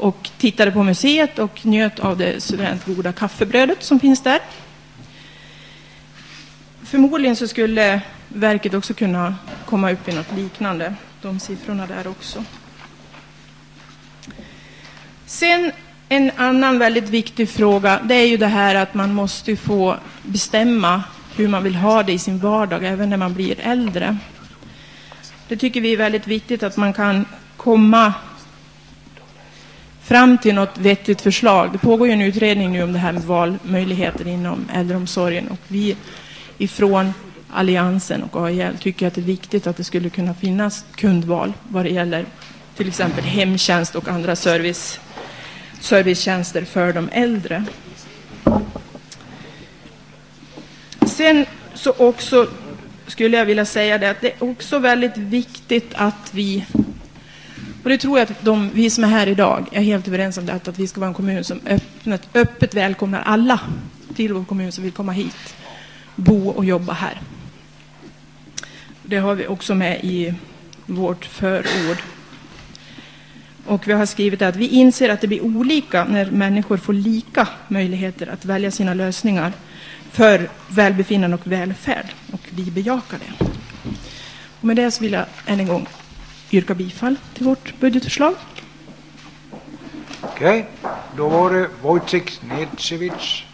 och tittade på museet och njöt av det suveränt goda kaffebrödet som finns där. Förmodligen så skulle verket också kunna komma upp i något liknande, de siffrorna där också. Sen En annan väldigt viktig fråga, det är ju det här att man måste få bestämma hur man vill ha det i sin vardag, även när man blir äldre. Det tycker vi är väldigt viktigt att man kan komma fram till något vettigt förslag. Det pågår ju en utredning nu om det här med valmöjligheter inom äldreomsorgen och vi ifrån Alliansen och AIL tycker att det är viktigt att det skulle kunna finnas kundval vad det gäller till exempel hemtjänst och andra service, servicetjänster för de äldre. Sen så också skulle jag vilja säga det att det är också väldigt viktigt att vi och det tror jag att de, vi som är här idag är helt överens om det, att vi ska vara en kommun som öppet, öppet välkomnar alla till vår kommun som vill komma hit, bo och jobba här. Det har vi också med i vårt förord. Och vi har skrivit att vi inser att det blir olika när människor får lika möjligheter att välja sina lösningar för välbefinnande och välfärd. Och vi bejakar det. Och med det så vill jag än en gång yrka bifall till vårt budgetförslag. Okej, då var det Wojciech Necevic.